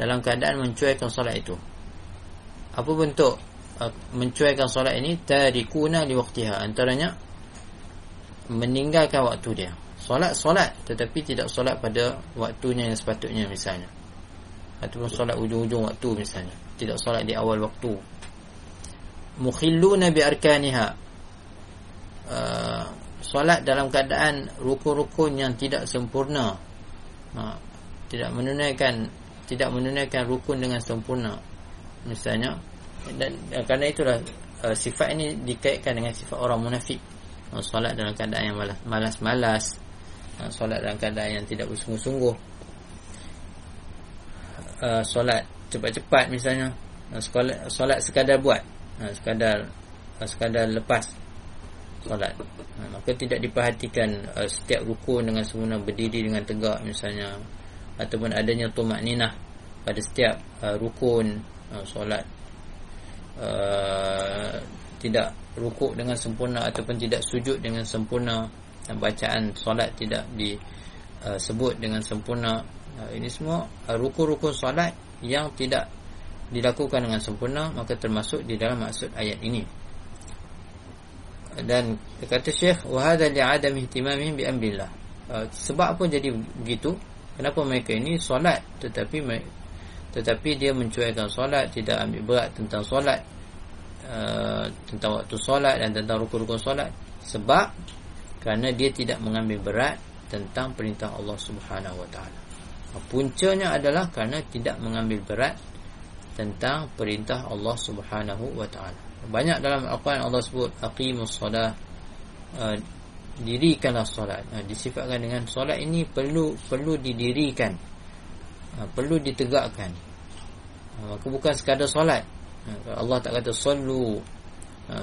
dalam keadaan mencuaikan solat itu apa bentuk uh, mencuaikan solat ini? Tarikuna li waqtiha antaranya meninggalkan waktu dia. Solat solat. Tetapi tidak solat pada waktunya yang sepatutnya misalnya. Ataupun solat ujung-ujung waktu misalnya. Tidak solat di awal waktu. Mukhilluna bi arkaniha uh, solat dalam keadaan rukun-rukun yang tidak sempurna. Uh, tidak menunaikan tidak menunaikan rukun dengan sempurna misalnya. Dan, dan kerana itulah uh, sifat ini dikaitkan dengan sifat orang munafik. Uh, solat dalam keadaan yang malas-malas. Uh, solat dalam keadaan yang tidak bersungguh-sungguh. Uh, solat cepat-cepat misalnya. Uh, solat, solat sekadar buat. Uh, sekadar uh, sekadar lepas solat. Uh, maka tidak diperhatikan uh, setiap rukun dengan sempurna berdiri dengan tegak misalnya. Ataupun adanya tumak ninah pada setiap uh, rukun uh, solat. Uh, tidak rukuk dengan sempurna ataupun tidak sujud dengan sempurna. Dan bacaan solat tidak disebut uh, dengan sempurna. Uh, ini semua uh, rukun-rukun solat yang tidak dilakukan dengan sempurna maka termasuk di dalam maksud ayat ini. Dan kata Syekh wa hadha li'adam ihtimamihim bi amrillah. Uh, sebab apa jadi begitu? Kenapa mereka ini solat tetapi tetapi dia mencuaikan solat tidak ambil berat tentang solat uh, tentang waktu solat dan tentang rukun-rukun solat. Sebab kerana dia tidak mengambil berat tentang perintah Allah Subhanahu wa taala. Puncanya adalah kerana tidak mengambil berat tentang perintah Allah Subhanahu wa taala. Banyak dalam Al-Quran Allah sebut aqimus solah uh, dirikanlah solat. Uh, disifatkan dengan solat ini perlu perlu didirikan uh, perlu ditegakkan. Maka bukan sekadar solat. Uh, Allah tak kata uh,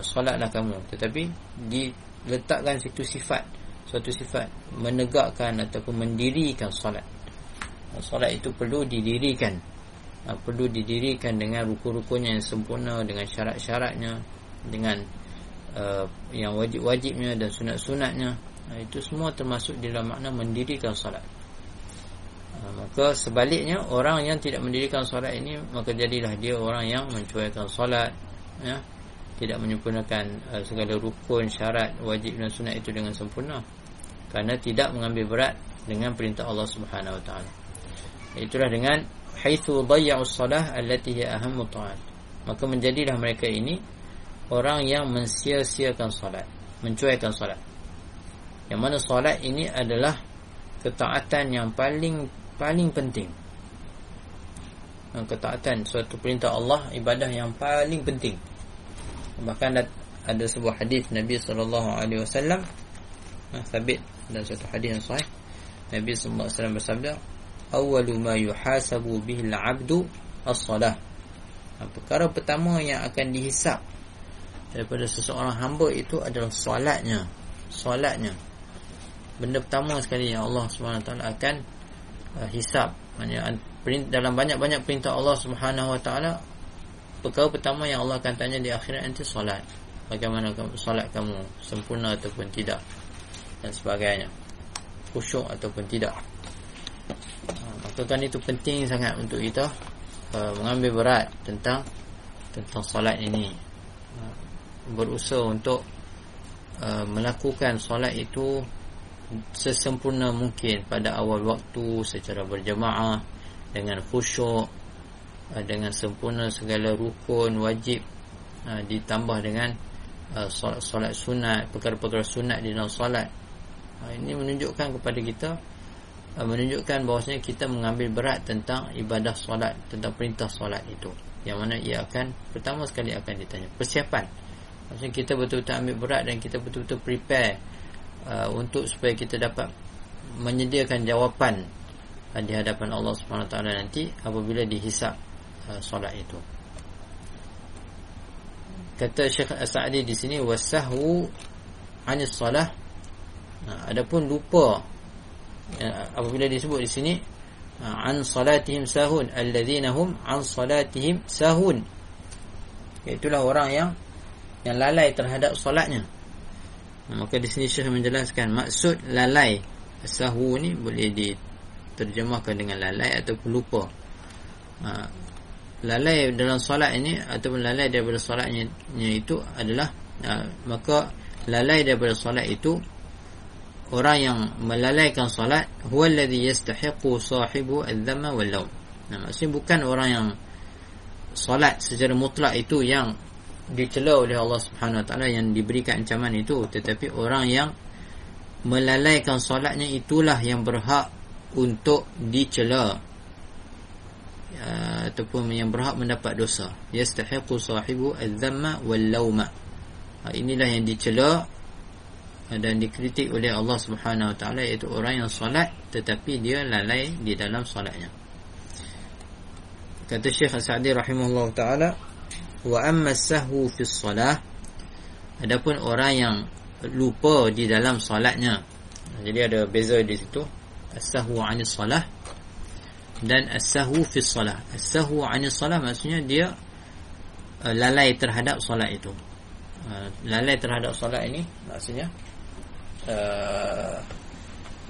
solatlah kamu. Tetapi diletakkan situ sifat. Suatu sifat. Menegakkan ataupun mendirikan solat. Solat itu perlu didirikan. Perlu didirikan dengan rukun-rukunnya yang sempurna dengan syarat-syaratnya dengan yang wajib-wajibnya dan sunat-sunatnya. Itu semua termasuk dalam makna mendirikan solat maka sebaliknya orang yang tidak mendirikan solat ini maka jadilah dia orang yang mencuaikan solat ya. Tidak menyempurnakan uh, segala rukun syarat wajib dan sunat itu dengan sempurna. Kerana tidak mengambil berat dengan perintah Allah Subhanahu Wa Taala. Itulah dengan haitsu dayya'u salah allati hiya ahammu ta'at maka menjadilah mereka ini orang yang mensia-siakan solat mencuaikan solat. Yang mana solat ini adalah ketaatan yang paling paling penting ketaatan suatu perintah Allah ibadah yang paling penting bahkan ada sebuah hadis Nabi sallallahu alaihi wasallam sabit dalam satu hadis yang sahih Nabi sallallahu alaihi wasallam bersabda awwalu ma yuhasabu bihi al-'abdu as-salah. Perkara pertama yang akan dihisap daripada seseorang hamba itu adalah solatnya. Solatnya. Benda pertama sekali yang Allah SWT akan uh. Maksudnya dalam banyak-banyak perintah Allah SWT perkara pertama yang Allah akan tanya di akhirat nanti solat. Bagaimana solat kamu sempurna ataupun tidak dan sebagainya. Khusyuk ataupun tidak. Maka kan itu penting sangat untuk kita uh, mengambil berat tentang tentang solat ini. Uh, berusaha untuk uh, melakukan solat itu sesempurna mungkin pada awal waktu secara berjemaah dengan khusyuk uh, dengan sempurna segala rukun wajib uh, ditambah dengan uh, solat, solat sunat perkara-perkara sunat di dalam solat. Ini menunjukkan kepada kita menunjukkan bahawasanya kita mengambil berat tentang ibadah solat tentang perintah solat itu. Yang mana ia akan pertama sekali akan ditanya persiapan. Maksudnya kita betul-betul ambil berat dan kita betul-betul prepare uh, untuk supaya kita dapat menyediakan jawapan uh, di hadapan Allah SWT nanti apabila dihisap uh, solat itu. Kata Syekh As-Sa'di di sini wasahu anis salah. Uh, adapun lupa Ya, apabila disebut di sini ha, an salatihim sahun alladzina hum an salatihim sahun. Itulah orang yang yang lalai terhadap solatnya maka di sini syekh menjelaskan maksud lalai sahu ni boleh diterjemahkan dengan lalai ataupun lupa ha, lalai dalam solat ini ataupun lalai daripada solatnya itu adalah maka lalai daripada solat itu orang yang melalaikan solat huwa alladhi yastahiqu sahibu adh-dhamma wal-lawm. Nah, maksudnya bukan orang yang solat secara mutlak itu yang dicela oleh Allah Subhanahu Wa Taala yang diberikan ancaman itu. Tetapi orang yang melalaikan solatnya itulah yang berhak untuk dicela uh, ataupun yang berhak mendapat dosa. Yastahiqu sahibu adh-dhamma wal-lawma. Uh, inilah yang dicela dan dikritik oleh Allah Subhanahu Wa Taala iaitu orang yang solat tetapi dia lalai di dalam solatnya. Kata Syekh Sa'di rahimahullah taala wa amma sahwu fi shalah adapun orang yang lupa di dalam solatnya. Jadi ada beza di situ. As-sahwu 'ani shalah dan as-sahwu fi salah as-sahwu 'ani salah maksudnya dia uh, lalai terhadap solat itu. Uh, lalai terhadap solat ini maksudnya uh,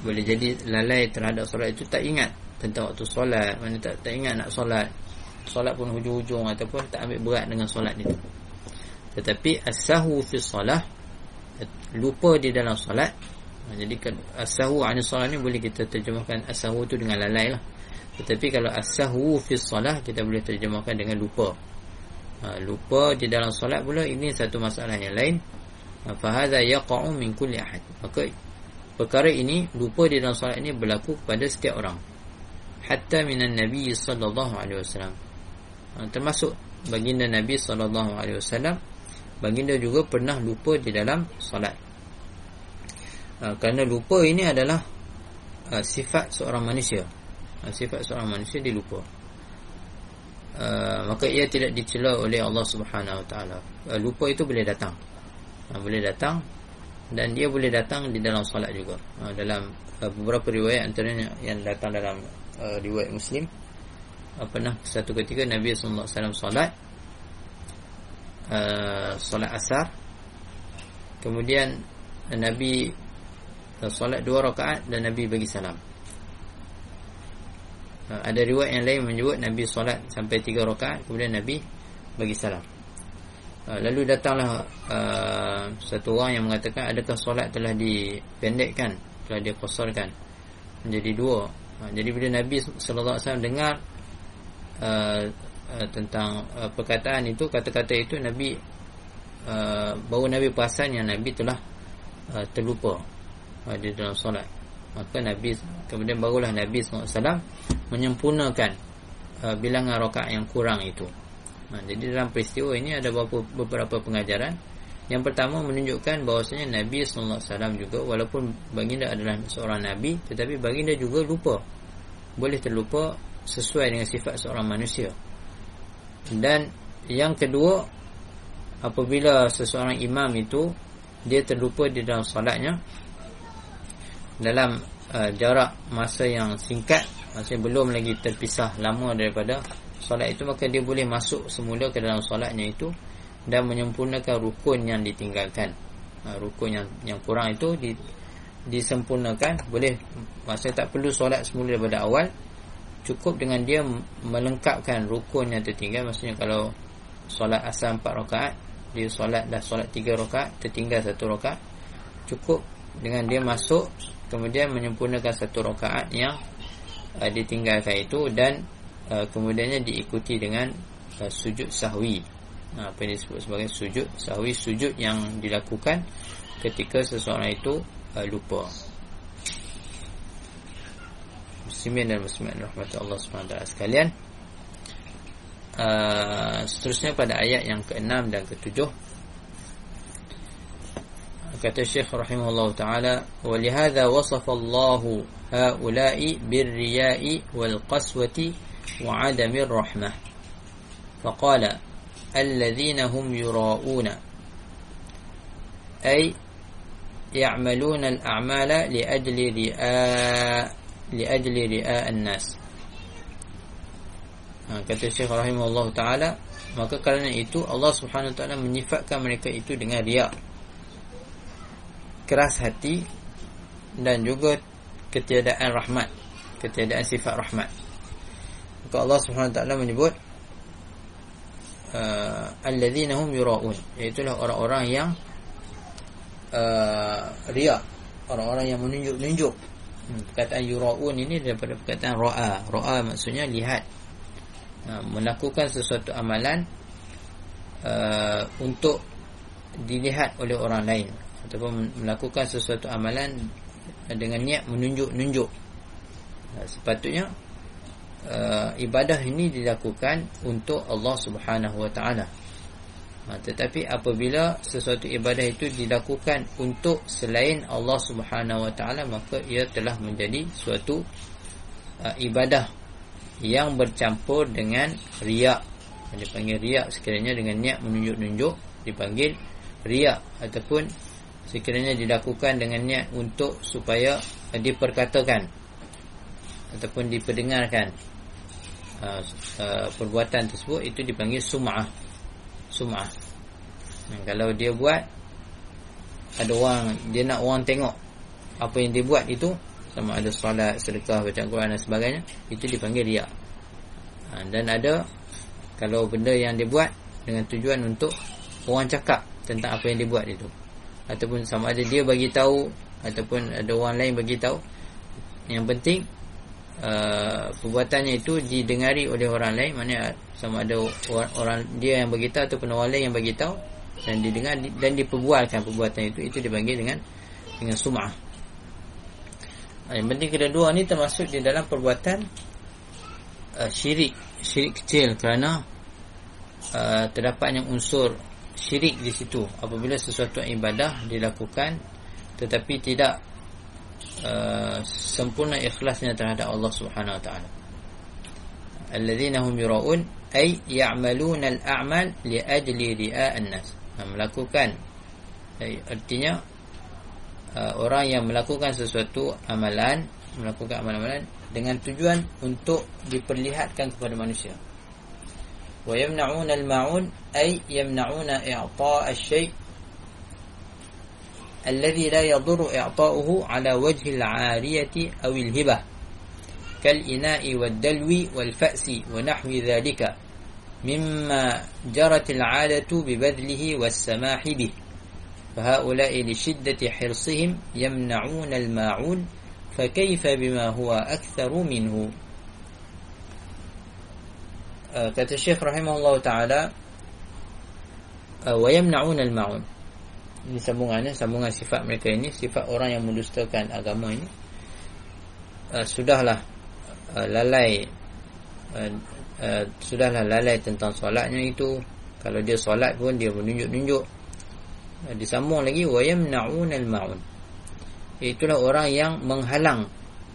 boleh jadi lalai terhadap solat itu tak ingat tentang waktu solat mana tak tak ingat nak solat solat pun hujung-hujung ataupun tak ambil berat dengan solat itu tetapi as-sahwu fi salah lupa di dalam solat. Ha, jadi kan as-sahwu 'ani solat ni boleh kita terjemahkan as-sahwu tu dengan lalai lah. Tetapi kalau as-sahwu fi salah kita boleh terjemahkan dengan lupa. Ha, lupa di dalam solat pula ini satu masalah yang lain. Ha, fa hadza yaqa'u min kulli ahad. Maka perkara ini lupa di dalam solat ini berlaku kepada setiap orang. Hatta minan nabi sallallahu alaihi wasallam termasuk baginda nabi sallallahu alaihi wasallam. Baginda juga pernah lupa di dalam solat. Uh, kerana lupa ini adalah uh, sifat seorang manusia. Sifat seorang manusia dia lupa. Uh, maka ia tidak dicela oleh Allah Subhanahu Wa Taala. Lupa itu boleh datang. Boleh datang dan dia boleh datang di dalam solat juga. Dalam beberapa riwayat antaranya yang datang dalam riwayat muslim pernah satu ketika Nabi wasallam solat Uh, solat asar. Kemudian Nabi uh, solat dua rakaat dan Nabi bagi salam. Uh, ada riwayat yang lain menyebut Nabi solat sampai tiga rakaat kemudian Nabi bagi salam. Uh, lalu datanglah uh, satu orang yang mengatakan adakah solat telah dipendekkan telah dikosarkan? Menjadi dua. Uh, jadi bila Nabi wasallam dengar uh, Uh, tentang uh, perkataan itu kata-kata itu Nabi uh, baru Nabi perasan yang Nabi telah uh, terlupa uh, di dalam solat. Maka Nabi kemudian barulah Nabi SAW menyempurnakan uh, bilangan rakaat yang kurang itu. Uh, jadi dalam peristiwa ini ada beberapa, beberapa pengajaran. Yang pertama menunjukkan bahawasanya Nabi SAW juga walaupun baginda adalah seorang Nabi tetapi baginda juga lupa. Boleh terlupa sesuai dengan sifat seorang manusia. Dan yang kedua apabila seseorang imam itu dia terlupa di dalam solatnya dalam uh, jarak masa yang singkat masih belum lagi terpisah lama daripada solat itu maka dia boleh masuk semula ke dalam solatnya itu dan menyempurnakan rukun yang ditinggalkan. Uh, rukun yang yang kurang itu di, disempurnakan. Boleh masa tak perlu solat semula daripada awal cukup dengan dia melengkapkan rukun yang tertinggal. Maksudnya kalau solat asal 4 rakaat dia solat dah solat 3 rakaat tertinggal satu rakaat cukup dengan dia masuk kemudian menyempurnakan satu rakaat yang uh, ditinggalkan itu dan uh, kemudiannya diikuti dengan uh, sujud sahwi. Apa yang disebut sebagai sujud sahwi sujud yang dilakukan ketika seseorang itu uh, lupa muslimin dan muslimat rahmat Allah SWT sekalian uh, seterusnya pada ayat yang ke-6 dan ke-7 kata Syekh rahimahullah ta'ala walihada wasafa Allah haulai birriyai wal qaswati wa adamir rahmah faqala alladhina hum yura'una ay يعملون الأعمال لأجل رئاء liajli ri'a'an nas ha, kata Syekh rahimahullah ta'ala maka kerana itu Allah subhanahu ta'ala menyifatkan mereka itu dengan riak keras hati dan juga ketiadaan rahmat ketiadaan sifat rahmat. Maka Allah subhanahu ta'ala menyebut uh, alladhina hum yura'un iaitulah orang-orang yang uh, riak orang-orang yang menunjuk-nunjuk Hmm, perkataan yura'un ini daripada perkataan ra'a. Ra'a maksudnya lihat. Ha, melakukan sesuatu amalan uh, untuk dilihat oleh orang lain ataupun melakukan sesuatu amalan dengan niat menunjuk-nunjuk. Ha, sepatutnya uh, ibadah ini dilakukan untuk Allah Subhanahu Wa Taala ha, tetapi apabila sesuatu ibadah itu dilakukan untuk selain Allah Subhanahu Wa Taala maka ia telah menjadi suatu uh, ibadah yang bercampur dengan riak dipanggil riak sekiranya dengan niat menunjuk-nunjuk dipanggil riak ataupun sekiranya dilakukan dengan niat untuk supaya uh, diperkatakan ataupun diperdengarkan uh, uh, perbuatan tersebut itu dipanggil sum'ah. Sum'ah dan kalau dia buat ada orang dia nak orang tengok apa yang dia buat itu sama ada solat, sedekah, baca Quran dan sebagainya itu dipanggil riak. Ha, dan ada kalau benda yang dia buat dengan tujuan untuk orang cakap tentang apa yang dia buat itu. Ataupun sama ada dia bagi tahu ataupun ada orang lain bagi tahu. Yang penting uh, perbuatannya itu didengari oleh orang lain. Maknanya sama ada orang, orang dia yang bagi tahu ataupun orang lain yang bagi tahu dan didengar dan diperbualkan perbuatan itu itu dipanggil dengan dengan sum'ah. Uh, yang penting kedua ni termasuk di dalam perbuatan uh, syirik syirik kecil kerana uh, terdapatnya unsur syirik di situ. Apabila sesuatu ibadah dilakukan tetapi tidak uh, sempurna ikhlasnya terhadap Allah Subhanahu wa taala. Alladzina hum yuraun ay ya'maluna al-a'mal li ajli ria'an nas Ha, melakukan. Eh, artinya ha, orang yang melakukan sesuatu amalan melakukan amalan-amalan dengan tujuan untuk diperlihatkan kepada manusia. Wa yamna'una al-ma'un ay yamna'una i'ta' al-shay' alladhi la yadhurru i'ta'uhu 'ala wajhi al-'ariyati aw al-hibah kal ina'i wad-dalwi wal-fa'si wa nahwi dhalika مما جرت العادة ببذله والسماح به فهؤلاء لشدة حرصهم يمنعون الماعون فكيف بما هو أكثر منه Uh, kata Syekh rahimahullah taala uh, wa yamna'un al-ma'un ini sambungannya sambungan sifat mereka ini sifat orang yang mendustakan agama ini uh, sudahlah uh, lalai uh, uh, sudahlah lalai tentang solatnya itu kalau dia solat pun dia menunjuk-nunjuk. Uh, disambung lagi wa yamna'un al-ma'un. Itulah orang yang menghalang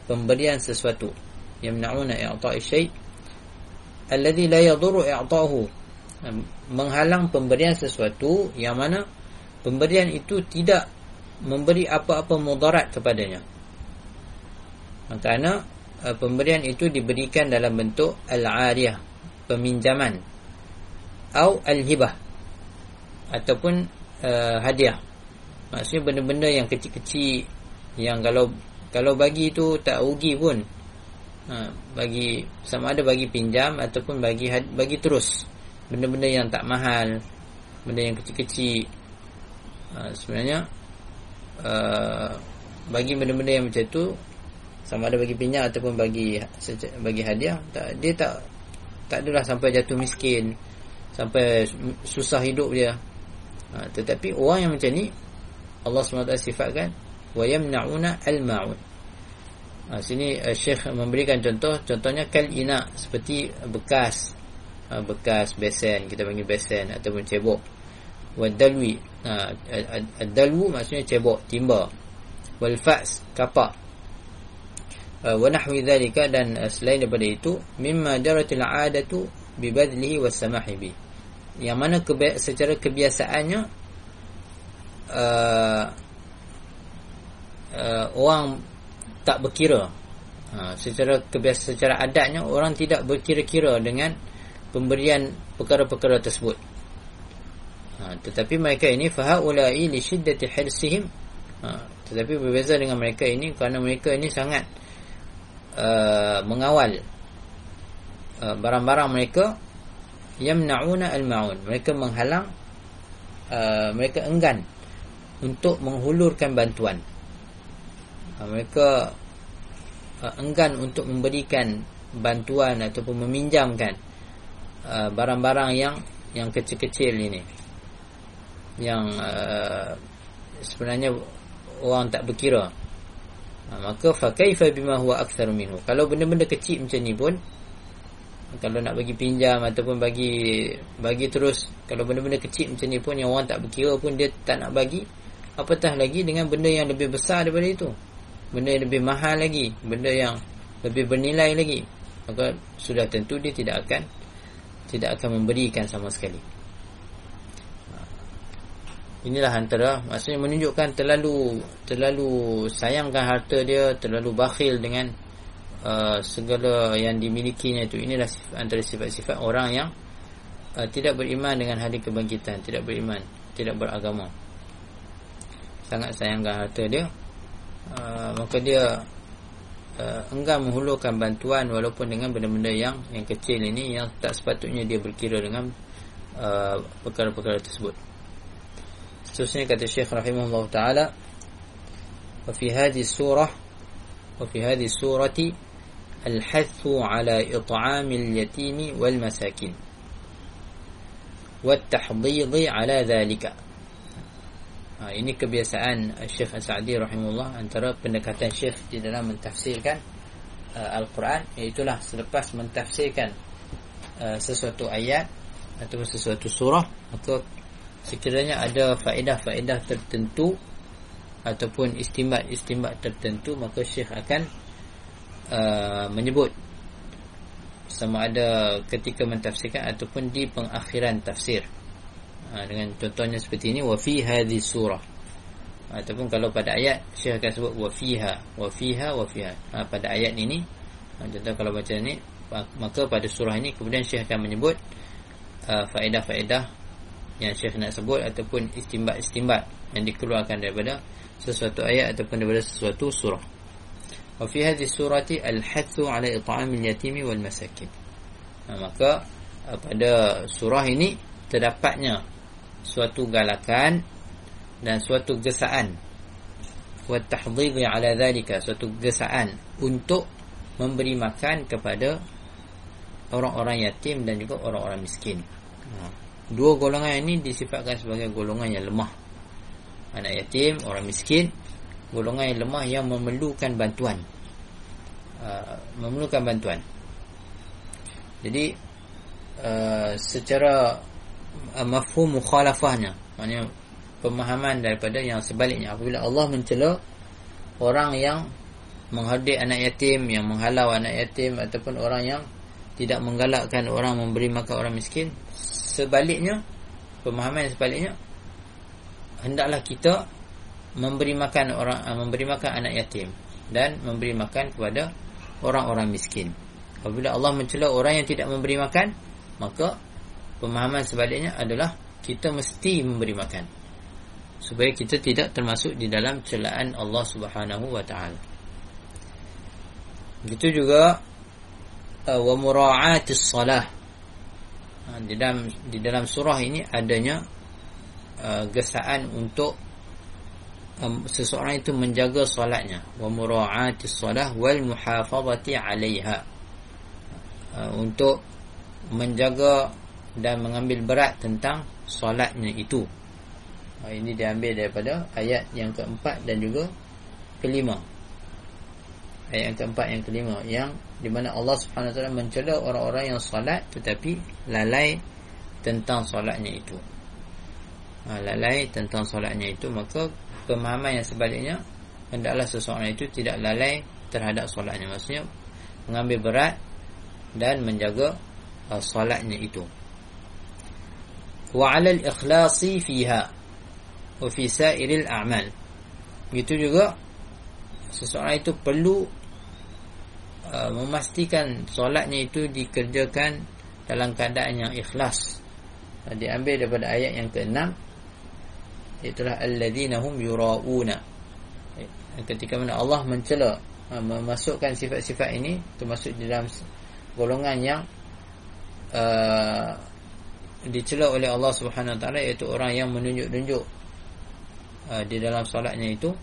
pemberian sesuatu. Yamna'una i'ta'i syai' alladhi la yadhuru i'tahu menghalang pemberian sesuatu yang mana pemberian itu tidak memberi apa-apa mudarat kepadanya. Kerana uh, pemberian itu diberikan dalam bentuk al-ariyah peminjaman atau al-hibah ataupun uh, hadiah. Maksudnya benda-benda yang kecil-kecil yang kalau kalau bagi itu tak rugi pun. Ha, bagi sama ada bagi pinjam ataupun bagi bagi terus. Benda-benda yang tak mahal benda yang kecil-kecil. Ha, sebenarnya uh, bagi benda-benda yang macam tu sama ada bagi pinjam ataupun bagi bagi hadiah tak, dia tak tak adalah sampai jatuh miskin sampai susah hidup dia. Ha, tetapi orang yang macam ni Allah SWT sifatkan wa yamna'una al-ma'un. Ha, sini uh, Syekh memberikan contoh Contohnya kal ina Seperti bekas. Uh, Bekas besen Kita panggil besen Ataupun cebok. Wadalwi uh, Dalwu maksudnya cebok Timba. Walfaz Kapak uh, Wanahwi dhalika Dan uh, selain daripada itu Mimma jaratil adatu Bibadlihi wassamahibi Yang mana keba secara kebiasaannya uh, uh, Orang tak berkira. Ha, secara kebiasaan secara adatnya orang tidak berkira-kira dengan pemberian perkara-perkara tersebut. Ha, tetapi mereka ini fahaulai li shiddati hirsihim. Ha, tetapi berbeza dengan mereka ini kerana mereka ini sangat uh, mengawal uh, barang-barang mereka yamnauna al-maun. Mereka menghalang uh, mereka enggan untuk menghulurkan bantuan. Ha, mereka uh, enggan untuk memberikan bantuan ataupun meminjamkan uh, barang-barang yang yang kecil-kecil ini. Yang uh, sebenarnya orang tak berkira uh, maka fa kaifa bima huwa aktsaru minhu? Kalau benda-benda kecil macam ni pun kalau nak bagi pinjam ataupun bagi bagi terus kalau benda-benda kecil macam ni pun yang orang tak berkira pun dia tak nak bagi apatah lagi dengan benda yang lebih besar daripada itu? Benda yang lebih mahal lagi benda yang lebih bernilai lagi maka sudah tentu dia tidak akan tidak akan memberikan sama sekali inilah antara maksudnya menunjukkan terlalu terlalu sayangkan harta dia terlalu bakhil dengan uh, segala yang dimilikinya itu inilah antara sifat-sifat orang yang uh, tidak beriman dengan hari kebangkitan tidak beriman tidak beragama. Sangat sayangkan harta dia uh, maka dia uh, enggan menghulurkan bantuan walaupun dengan benda-benda yang yang kecil ini yang tak sepatutnya dia berkira dengan uh, perkara-perkara tersebut kata Syekh rahimahullah taala wa fi hadhihi surah wa fi hadhihi surati الحث على إطعام اليتيم والمساكين والتحضيض على ذلك ha, ini kebiasaan Syekh As-Sa'di rahimahullah antara pendekatan Syekh di dalam mentafsirkan uh, Al-Quran iaitulah selepas mentafsirkan uh, sesuatu ayat atau sesuatu surah maka sekiranya ada faedah-faedah tertentu ataupun istimbat-istimbat tertentu maka Syekh akan uh, menyebut sama ada ketika mentafsirkan ataupun di pengakhiran tafsir. Ha, dengan contohnya seperti ini wa fi hadhi surah. Ataupun kalau pada ayat syekh akan sebut wa fiha. Wa fiha wa fiha. Ha, pada ayat ini ha, contoh kalau baca ni maka pada surah ini kemudian syekh akan menyebut uh, faedah-faedah yang Syekh nak sebut ataupun istimbat-istimbat yang dikeluarkan daripada sesuatu ayat ataupun daripada sesuatu surah. Wa fi hadhihi surati al-hathu 'ala it'amil yatimi wal masakin. Ha, maka uh, pada surah ini terdapatnya suatu galakan dan suatu gesaan wa tahdhibi 'ala dhalika suatu gesaan untuk memberi makan kepada orang-orang yatim dan juga orang-orang miskin. Ha dua golongan ini disifatkan sebagai golongan yang lemah. Anak yatim orang miskin golongan yang lemah yang memerlukan bantuan. Uh, memerlukan bantuan. Jadi uh, secara uh, mafhum mukhalafahnya maknanya pemahaman daripada yang sebaliknya. Apabila Allah mencela orang yang menghadir anak yatim yang menghalau anak yatim ataupun orang yang tidak menggalakkan orang memberi makan orang miskin sebaliknya pemahaman sebaliknya hendaklah kita memberi makan orang uh, memberi makan anak yatim dan memberi makan kepada orang-orang miskin. Apabila Allah mencela orang yang tidak memberi makan, maka pemahaman sebaliknya adalah kita mesti memberi makan. Supaya kita tidak termasuk di dalam celaan Allah Subhanahu wa taala. Begitu juga uh, wa mura'atis salah. Uh, di dalam di dalam surah ini adanya uh, gesaan untuk um, seseorang itu menjaga solatnya. Wa mura'ati solah wal muhafazati 'alayha uh, untuk menjaga dan mengambil berat tentang solatnya itu. Uh, ini diambil daripada ayat yang keempat dan juga kelima. Ayat yang keempat yang kelima yang di mana Allah Subhanahu wa taala mencela orang-orang yang solat tetapi lalai tentang solatnya itu. Ha, lalai tentang solatnya itu maka pemahaman yang sebaliknya hendaklah seseorang itu tidak lalai terhadap solatnya. Maksudnya mengambil berat dan menjaga uh, solatnya itu. Wa 'ala al-ikhlasi fiha wa fi sa'iril a'mal. Begitu juga seseorang itu perlu uh, memastikan solatnya itu dikerjakan dalam keadaan yang ikhlas. Uh, diambil daripada ayat yang ke-6 itulah alladzina hum yurauna. Ketika mana Allah mencela ha, memasukkan sifat-sifat ini termasuk di dalam golongan yang uh, dicela oleh Allah Subhanahu taala iaitu orang yang menunjuk-nunjuk uh, di dalam solatnya itu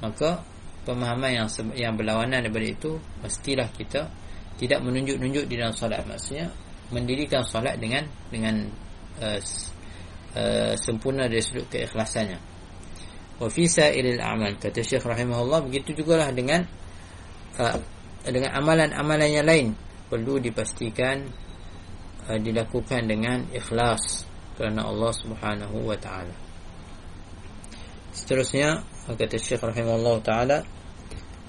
maka pemahaman yang yang berlawanan daripada itu mestilah kita tidak menunjuk-nunjuk di dalam solat maksudnya mendirikan solat dengan dengan uh, Uh, sempurna dari sudut keikhlasannya. Wa fi sa'iril a'mal kata Syekh rahimahullah begitu jugalah dengan uh, dengan amalan-amalan yang lain perlu dipastikan uh, dilakukan dengan ikhlas kerana Allah Subhanahu wa taala. Seterusnya kata Syekh rahimahullah taala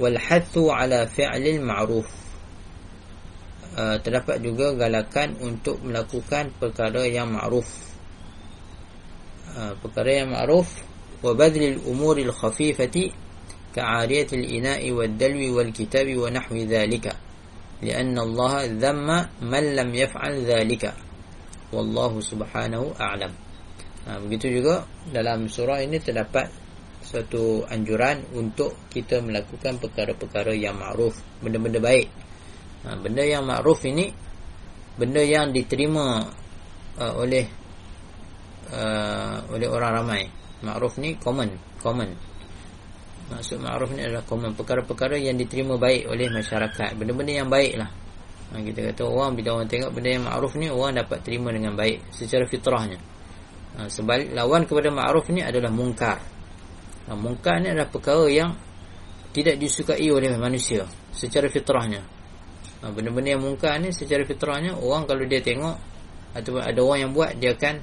wal hathu ala fi'lil ma'ruf uh, terdapat juga galakan untuk melakukan perkara yang ma'ruf Ha, perkara yang ma'ruf wa badlil umuril khafifati كعارية الإناء والدلو والكتاب ونحو ذلك لأن الله ذم من لم يفعل ذلك والله سبحانه أعلم ha, begitu juga dalam surah ini terdapat satu anjuran untuk kita melakukan perkara-perkara yang ma'ruf benda-benda baik. Ha, benda yang ma'ruf ini benda yang diterima uh, oleh uh, oleh orang ramai. Ma'ruf ni common common. Maksud ma'ruf ni adalah common. Perkara-perkara yang diterima baik oleh masyarakat. Benda-benda yang baik lah. Ha, kita kata orang bila orang tengok benda yang ma'ruf ni orang dapat terima dengan baik secara fitrahnya. Ha, sebalik lawan kepada ma'ruf ni adalah mungkar ha, mungkar ni adalah perkara yang tidak disukai oleh manusia secara fitrahnya. Ha, benda-benda yang mungkar ni secara fitrahnya orang kalau dia tengok atau ada orang yang buat dia akan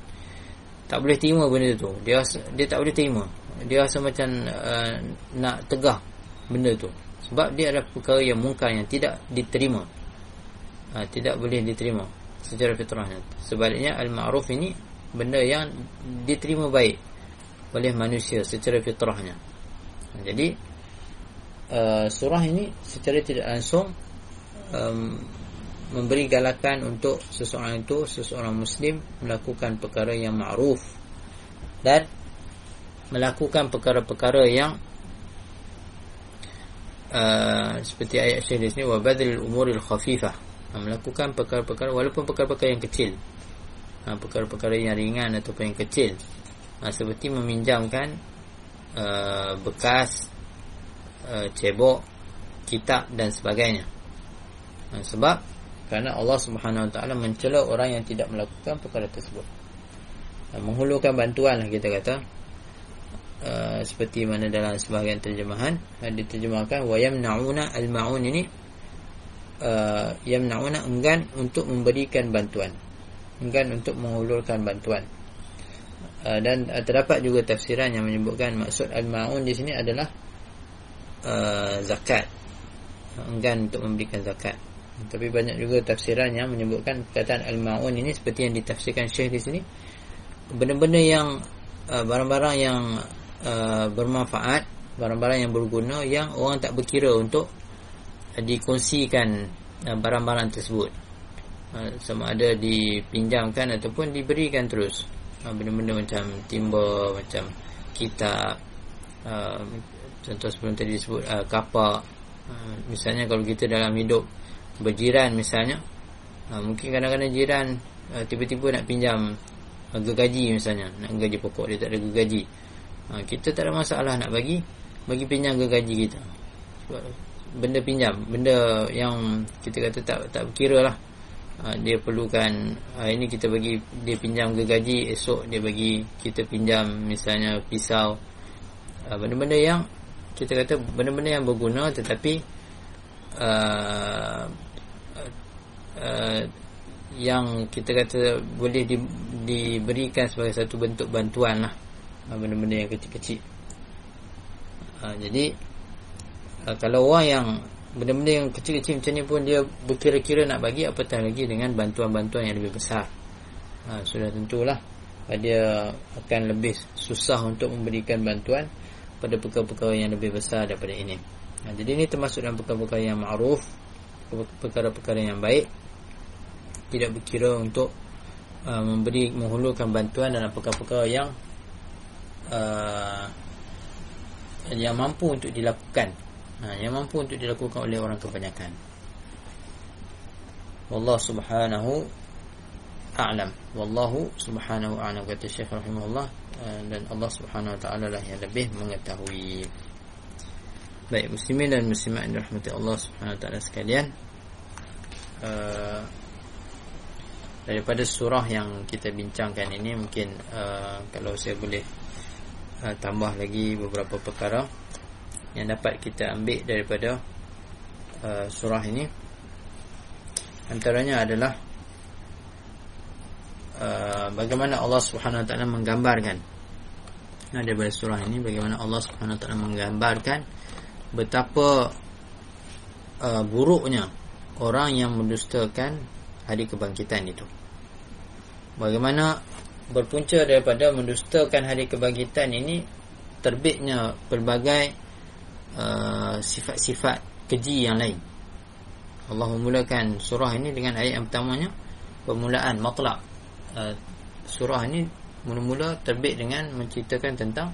tak boleh terima benda tu. Dia dia tak boleh terima. Dia rasa macam uh, nak tegah benda tu. Sebab dia adalah perkara yang mungkar yang tidak diterima. Uh, tidak boleh diterima secara fitrahnya. Sebaliknya al-ma'ruf ini benda yang diterima baik oleh manusia secara fitrahnya. Jadi uh, surah ini secara tidak langsung um, memberi galakan untuk seseorang itu seseorang muslim melakukan perkara yang ma'ruf dan melakukan perkara-perkara yang uh, seperti ayat syekh di sini wa badril umuril khafifah uh, melakukan perkara-perkara walaupun perkara-perkara yang kecil. Uh, perkara-perkara yang ringan ataupun yang kecil uh, seperti meminjamkan uh, bekas uh, cebok kitab dan sebagainya. Uh, sebab kerana Allah Subhanahu Wa Taala mencela orang yang tidak melakukan perkara tersebut. Uh, menghulurkan bantuan lah kita kata. Uh, seperti mana dalam sebahagian terjemahan uh, diterjemahkan wa yamnauna al-maun ini uh, yamnauna enggan untuk memberikan bantuan. Enggan untuk mengulurkan bantuan uh, dan uh, terdapat juga tafsiran yang menyebutkan maksud al-maun di sini adalah uh, zakat. Enggan untuk memberikan zakat. Tapi banyak juga tafsiran yang menyebutkan perkataan al-maun ini seperti yang ditafsirkan Syekh di sini. Benda-benda yang uh, barang-barang uh, yang Uh, bermanfaat barang-barang yang berguna yang orang tak berkira untuk dikongsikan uh, barang-barang tersebut. Uh, sama ada dipinjamkan ataupun diberikan terus. uh, benda-benda macam timba macam kitab uh, contoh sebelum tadi disebut uh, kapak. Misalnya kalau kita dalam hidup berjiran misalnya mungkin kadang-kadang jiran tiba-tiba nak pinjam gergaji misalnya nak gaji pokok dia tak ada gergaji. Kita tak ada masalah nak bagi bagi pinjam ke gaji kita benda pinjam benda yang kita kata tak tak berkira lah ha, dia perlukan ha, ini kita bagi dia pinjam gaji esok dia bagi kita pinjam misalnya pisau. Ha, benda-benda yang kita kata benda-benda yang berguna tetapi uh, uh, yang kita kata boleh di, diberikan sebagai satu bentuk bantuan lah. Benda-benda yang kecil-kecil. Ha, jadi ha, kalau orang yang benda-benda yang kecil-kecil macam ni pun dia berkira-kira nak bagi apatah lagi dengan bantuan-bantuan yang lebih besar. Ha, sudah tentulah dia akan lebih susah untuk memberikan bantuan pada perkara-perkara yang lebih besar daripada ini. Ha, jadi ini termasuk dalam perkara-perkara yang ma'ruf perkara-perkara yang baik. Tidak berkira untuk uh, memberi menghulurkan bantuan dalam perkara-perkara yang uh, yang mampu untuk dilakukan ha, yang mampu untuk dilakukan oleh orang kebanyakan. Wallahu subhanahu a'lam. Wallahu subhanahu a'lam kata syekh rahimahullah. Uh, dan Allah subhanahu wa ta'ala lah yang lebih mengetahui. Baik muslimin dan muslimat yang dirahmati Allah subhanahu wa ta'ala sekalian. Uh, daripada surah yang kita bincangkan ini mungkin uh, kalau saya boleh uh, tambah lagi beberapa perkara yang dapat kita ambil daripada uh, surah ini. Antaranya adalah uh, bagaimana Allah Subhanahu Wa Taala menggambarkan. Nah, daripada surah ini bagaimana Allah Subhanahu Wa Taala menggambarkan betapa uh, buruknya orang yang mendustakan hari kebangkitan itu. Bagaimana berpunca daripada mendustakan hari kebangkitan ini terbitnya pelbagai uh, sifat-sifat keji yang lain. Allah memulakan surah ini dengan ayat yang pertamanya permulaan matlak uh, surah ini mula-mula terbit dengan menceritakan tentang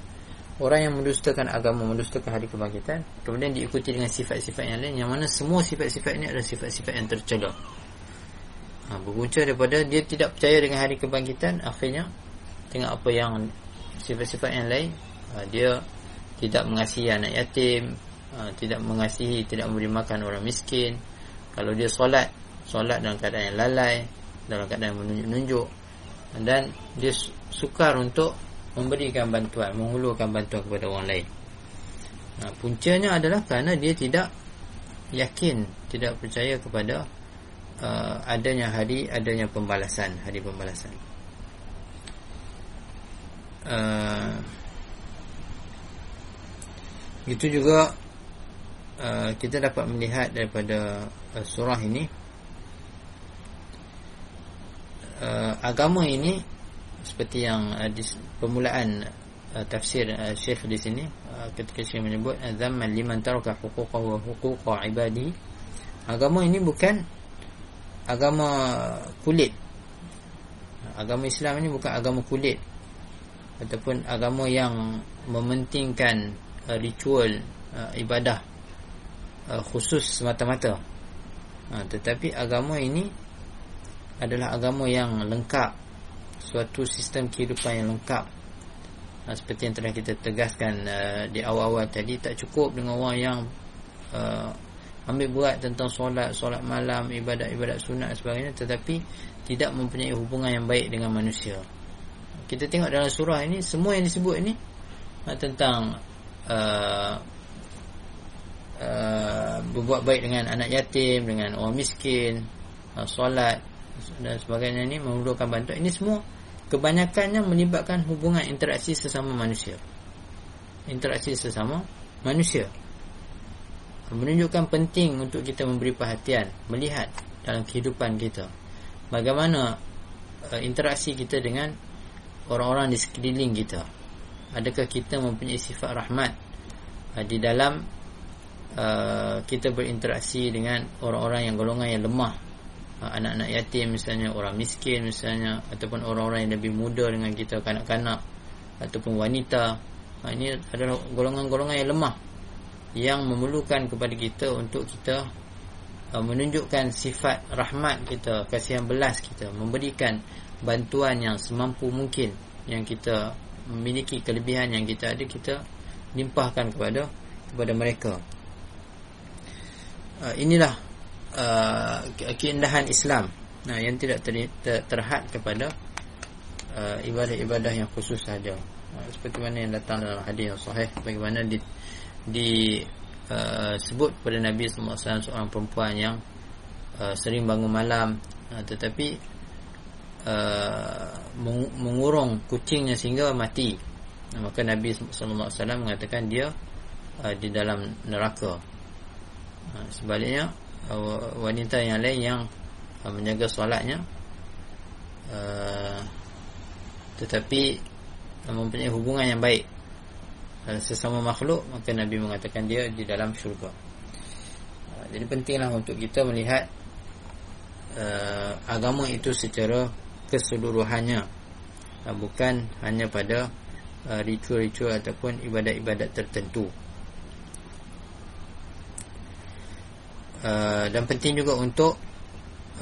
orang yang mendustakan agama mendustakan hari kebangkitan kemudian diikuti dengan sifat-sifat yang lain yang mana semua sifat-sifat ini adalah sifat-sifat yang tercela ha, berpunca daripada dia tidak percaya dengan hari kebangkitan akhirnya tengok apa yang sifat-sifat yang lain ha, dia tidak mengasihi anak yatim ha, tidak mengasihi tidak memberi makan orang miskin. Kalau dia solat solat dalam keadaan yang lalai dalam keadaan menunjuk-nunjuk. Dan dia sukar untuk memberikan bantuan menghulurkan bantuan kepada orang lain. Nah, puncanya adalah kerana dia tidak yakin tidak percaya kepada uh, adanya hari adanya pembalasan hari pembalasan. Uh, itu juga uh, kita dapat melihat daripada uh, surah ini uh, agama ini seperti yang uh, di permulaan uh, tafsir uh, Syekh di sini uh, ketika Syekh menyebut zaman liman taraka huquqahu wa huquqa ibadi agama ini bukan agama kulit. Agama Islam ini bukan agama kulit. Ataupun agama yang mementingkan uh, ritual uh, ibadah uh, khusus semata-mata. Uh, tetapi agama ini adalah agama yang lengkap. Suatu sistem kehidupan yang lengkap. Uh, seperti yang telah kita tegaskan uh, di awal-awal tadi tak cukup dengan orang yang uh, ambil buat tentang solat solat malam ibadat-ibadat sunat dan sebagainya tetapi tidak mempunyai hubungan yang baik dengan manusia. Kita tengok dalam surah ini semua yang disebut ini uh, tentang uh, uh, berbuat baik dengan anak yatim dengan orang miskin uh, solat dan sebagainya ini memerlukan bantuan. Ini semua kebanyakannya melibatkan hubungan interaksi sesama manusia. Interaksi sesama manusia. Menunjukkan penting untuk kita memberi perhatian melihat dalam kehidupan kita. Bagaimana uh, interaksi kita dengan orang-orang di sekeliling kita adakah kita mempunyai sifat rahmat? Uh, di dalam uh, kita berinteraksi dengan orang-orang yang golongan yang lemah. Anak-anak yatim misalnya orang miskin misalnya ataupun orang-orang yang lebih muda dengan kita kanak-kanak ataupun wanita. Ha, ini adalah golongan-golongan yang lemah yang memerlukan kepada kita untuk kita uh, menunjukkan sifat rahmat kita kasihan belas kita memberikan bantuan yang semampu mungkin yang kita memiliki kelebihan yang kita ada kita limpahkan kepada kepada mereka. Uh, inilah uh, keindahan Islam. Nah yang tidak ter, ter, terhad kepada uh, ibadah-ibadah yang khusus saja. Uh, seperti mana yang datang dalam hadis yang sahih bagaimana di di uh, sebut kepada Nabi SAW seorang perempuan yang uh, sering bangun malam. Uh, tetapi uh, mengurung kucingnya sehingga mati. Uh, maka Nabi SAW mengatakan dia uh, di dalam neraka. Uh, sebaliknya Uh, wanita yang lain yang uh, menjaga solatnya uh, tetapi mempunyai hubungan yang baik sesama makhluk maka Nabi mengatakan dia di dalam syurga. Jadi pentinglah untuk kita melihat agama itu secara keseluruhannya bukan hanya pada ritual-ritual ataupun ibadat-ibadat tertentu Uh, dan penting juga untuk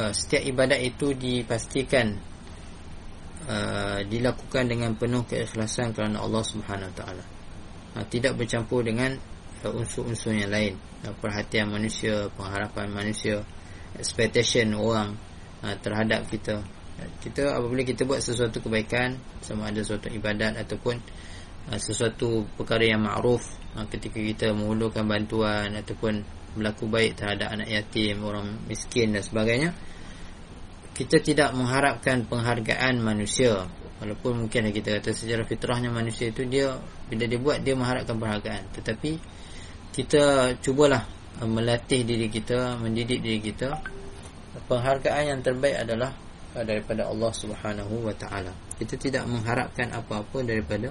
uh, setiap ibadat itu dipastikan uh, dilakukan dengan penuh keikhlasan kerana Allah Subhanahu taala. Uh, tidak bercampur dengan uh, unsur-unsur yang lain. Uh, perhatian manusia, pengharapan manusia, expectation orang uh, terhadap kita. Kita apabila kita buat sesuatu kebaikan sama ada sesuatu ibadat ataupun uh, sesuatu perkara yang ma'ruf uh, ketika kita menghulurkan bantuan ataupun berlaku baik terhadap anak yatim, orang miskin dan sebagainya kita tidak mengharapkan penghargaan manusia. Walaupun mungkin kita kata secara fitrahnya manusia itu dia bila dia buat dia mengharapkan penghargaan. Tetapi kita cubalah uh, melatih diri kita mendidik diri kita. Penghargaan yang terbaik adalah daripada Allah Subhanahu wa taala. Kita tidak mengharapkan apa-apa daripada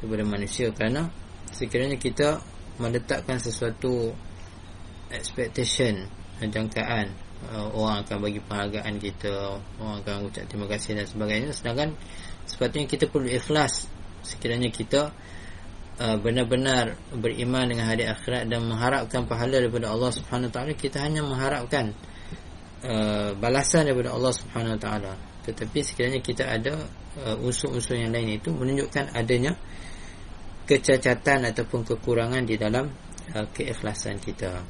daripada manusia kerana sekiranya kita meletakkan sesuatu expectation jangkaan uh, orang akan bagi penghargaan kita orang akan ucap terima kasih dan sebagainya. Sedangkan sepatutnya kita perlu ikhlas sekiranya kita uh, benar-benar beriman dengan hari akhirat dan mengharapkan pahala daripada Allah Subhanahu taala kita hanya mengharapkan uh, balasan daripada Allah Subhanahu taala. Tetapi sekiranya kita ada uh, unsur-unsur yang lain itu menunjukkan adanya kecacatan ataupun kekurangan di dalam uh, keikhlasan kita.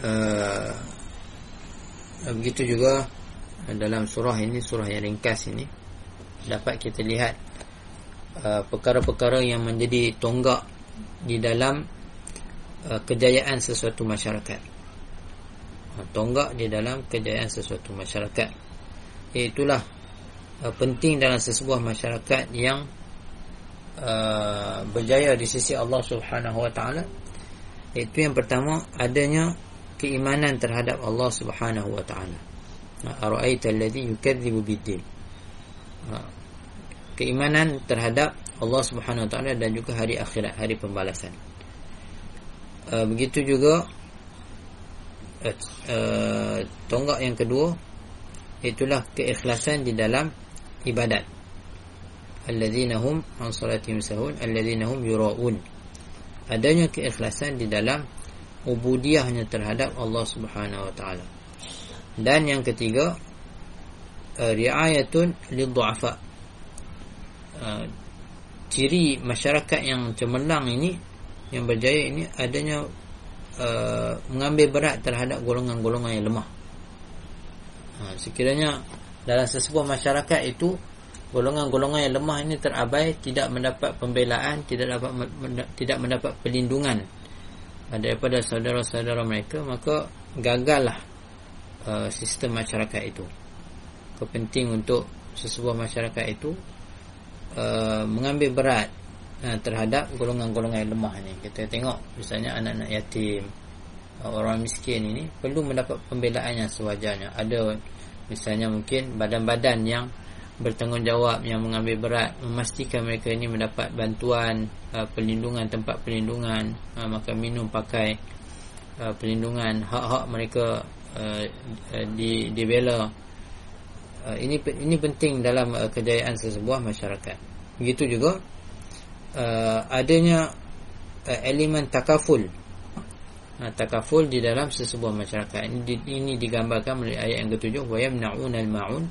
Uh, begitu juga dalam surah ini surah yang ringkas ini dapat kita lihat uh, perkara-perkara uh, yang menjadi tonggak di dalam uh, kejayaan sesuatu masyarakat uh, tonggak di dalam kejayaan sesuatu masyarakat itulah uh, penting dalam sesebuah masyarakat yang berjaya di sisi Allah Subhanahu Wa Taala itu yang pertama adanya keimanan terhadap Allah Subhanahu wa taala. Ara'aita alladhi yukadzibu bid-din. Keimanan terhadap Allah Subhanahu wa taala dan juga hari akhirat, hari pembalasan. Begitu juga tonggak yang kedua itulah keikhlasan di dalam ibadat. Alladzina hum an salatihim sahun, alladzina hum yura'un. Adanya keikhlasan di dalam ubudiyahnya terhadap Allah Subhanahu wa taala. Dan yang ketiga uh, riayatun lidhu'afa. Uh, ciri masyarakat yang cemerlang ini yang berjaya ini adanya uh, mengambil berat terhadap golongan-golongan yang lemah. Uh, sekiranya dalam sesebuah masyarakat itu golongan-golongan yang lemah ini terabai tidak mendapat pembelaan tidak dapat tidak mendapat perlindungan daripada saudara-saudara mereka maka gagallah uh, sistem masyarakat itu kepenting untuk sesebuah masyarakat itu uh, mengambil berat uh, terhadap golongan-golongan yang lemah ni. Kita tengok misalnya anak-anak yatim orang miskin ini perlu mendapat pembelaan yang sewajarnya. Ada misalnya mungkin badan-badan yang bertanggungjawab yang mengambil berat memastikan mereka ini mendapat bantuan uh, perlindungan tempat perlindungan uh, makan minum pakai perlindungan hak-hak mereka di dibela. Ini ini penting dalam kejayaan sesebuah masyarakat. Begitu juga uh, adanya uh, elemen takaful. Uh, takaful di dalam sesebuah masyarakat. Ini, di, ini digambarkan melalui ayat yang ketujuh wa yamna'un al-ma'un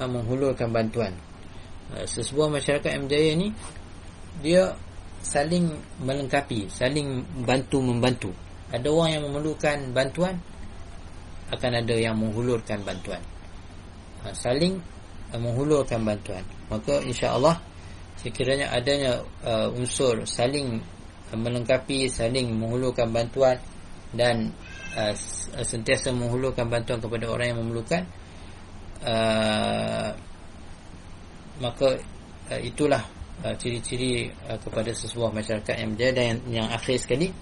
menghulurkan bantuan. Uh, sesebuah masyarakat yang berjaya ni dia saling melengkapi saling bantu membantu. Ada orang yang memerlukan bantuan akan ada yang menghulurkan bantuan. Uh, saling uh, menghulurkan bantuan. Maka insya-Allah sekiranya adanya uh, unsur saling melengkapi saling menghulurkan bantuan dan uh, sentiasa menghulurkan bantuan kepada orang yang memerlukan Uh, maka uh, itulah uh, ciri-ciri uh, kepada sesebuah masyarakat yang berjaya dan yang, yang akhir sekali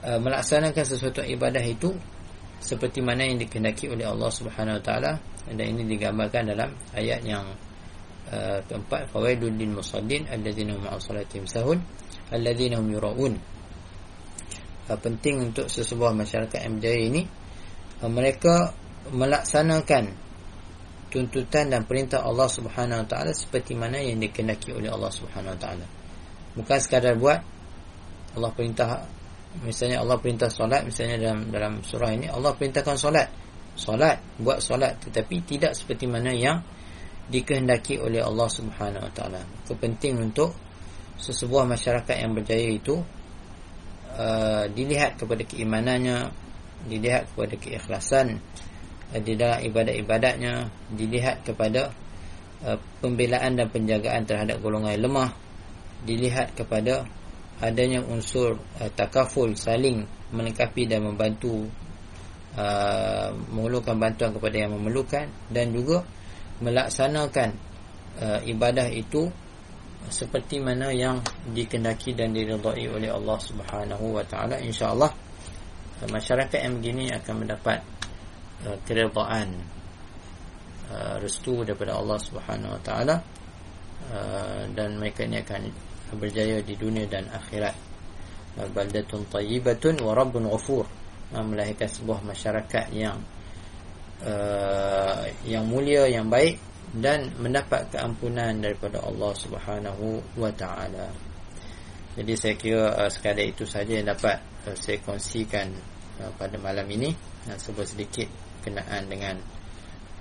uh, melaksanakan sesuatu ibadah itu seperti mana yang dikehendaki oleh Allah Subhanahu Wa Taala. Dan ini digambarkan dalam ayat yang uh, keempat fawaidul lil musaddin alladzina hum salatihim sahun alladzina hum yuraun uh, penting untuk sesebuah masyarakat yang berjaya ini uh, mereka melaksanakan tuntutan dan perintah Allah Subhanahu Wa Taala seperti mana yang dikehendaki oleh Allah Subhanahu Wa Taala. Bukan sekadar buat Allah perintah misalnya Allah perintah solat misalnya dalam dalam surah ini Allah perintahkan solat. Solat, buat solat tetapi tidak seperti mana yang dikehendaki oleh Allah Subhanahu Wa Taala. Kepenting untuk sesebuah masyarakat yang berjaya itu uh, dilihat kepada keimanannya, dilihat kepada keikhlasan di dalam ibadat-ibadatnya dilihat kepada uh, pembelaan dan penjagaan terhadap golongan lemah dilihat kepada adanya unsur uh, takaful saling melengkapi dan membantu uh, memerlukan bantuan kepada yang memerlukan dan juga melaksanakan uh, ibadah itu seperti mana yang dikendaki dan diridai oleh Allah Subhanahu wa taala. Insyaallah masyarakat yang begini akan mendapat Uh, keredaan uh, restu daripada Allah Subhanahu Wa Taala uh, dan mereka ini akan berjaya di dunia dan akhirat. Baldatun tayyibatun wa rabbun ghafur. Melahirkan sebuah masyarakat yang uh, yang mulia yang baik dan mendapat keampunan daripada Allah Subhanahu wa taala. Jadi saya kira uh, sekadar itu saja yang dapat uh, saya kongsikan uh, pada malam ini dan sebuah sedikit kenaan dengan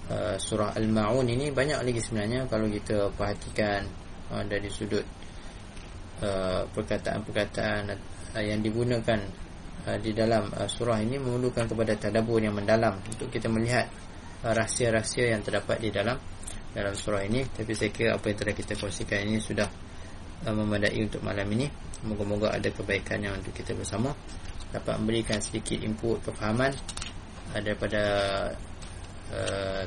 uh, surah Al-Maun ini banyak lagi sebenarnya kalau kita perhatikan uh, dari sudut uh, perkataan-perkataan uh, yang digunakan uh, di dalam uh, surah ini memerlukan kepada tadabbur yang mendalam untuk kita melihat uh, rahsia-rahsia yang terdapat di dalam dalam surah ini. Tapi saya kira apa yang telah kita kongsikan ini sudah memadai untuk malam ini. Moga-moga ada kebaikan yang untuk kita bersama. Dapat memberikan sedikit input kefahaman daripada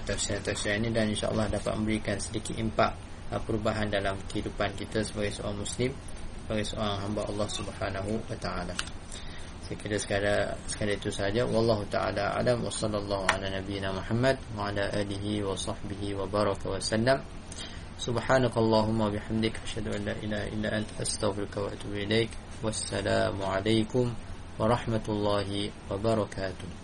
tafsir-tafsir ini dan insyaAllah dapat memberikan sedikit impak uh, perubahan dalam kehidupan kita sebagai seorang muslim sebagai seorang hamba Allah Subhanahu wa taala saya kira sekadar, sekadar itu sahaja. Wallahu ta'ala alam. Wa sallallahu ala nabiyina Muhammad Wa ala alihi wa sahbihi wa baraka wa sallam. Subhanakallahumma bihamdik Asyadu an la ilaha illa ant Astaghfirka wa atubu ilaik Wassalamualaikum Warahmatullahi wabarakatuh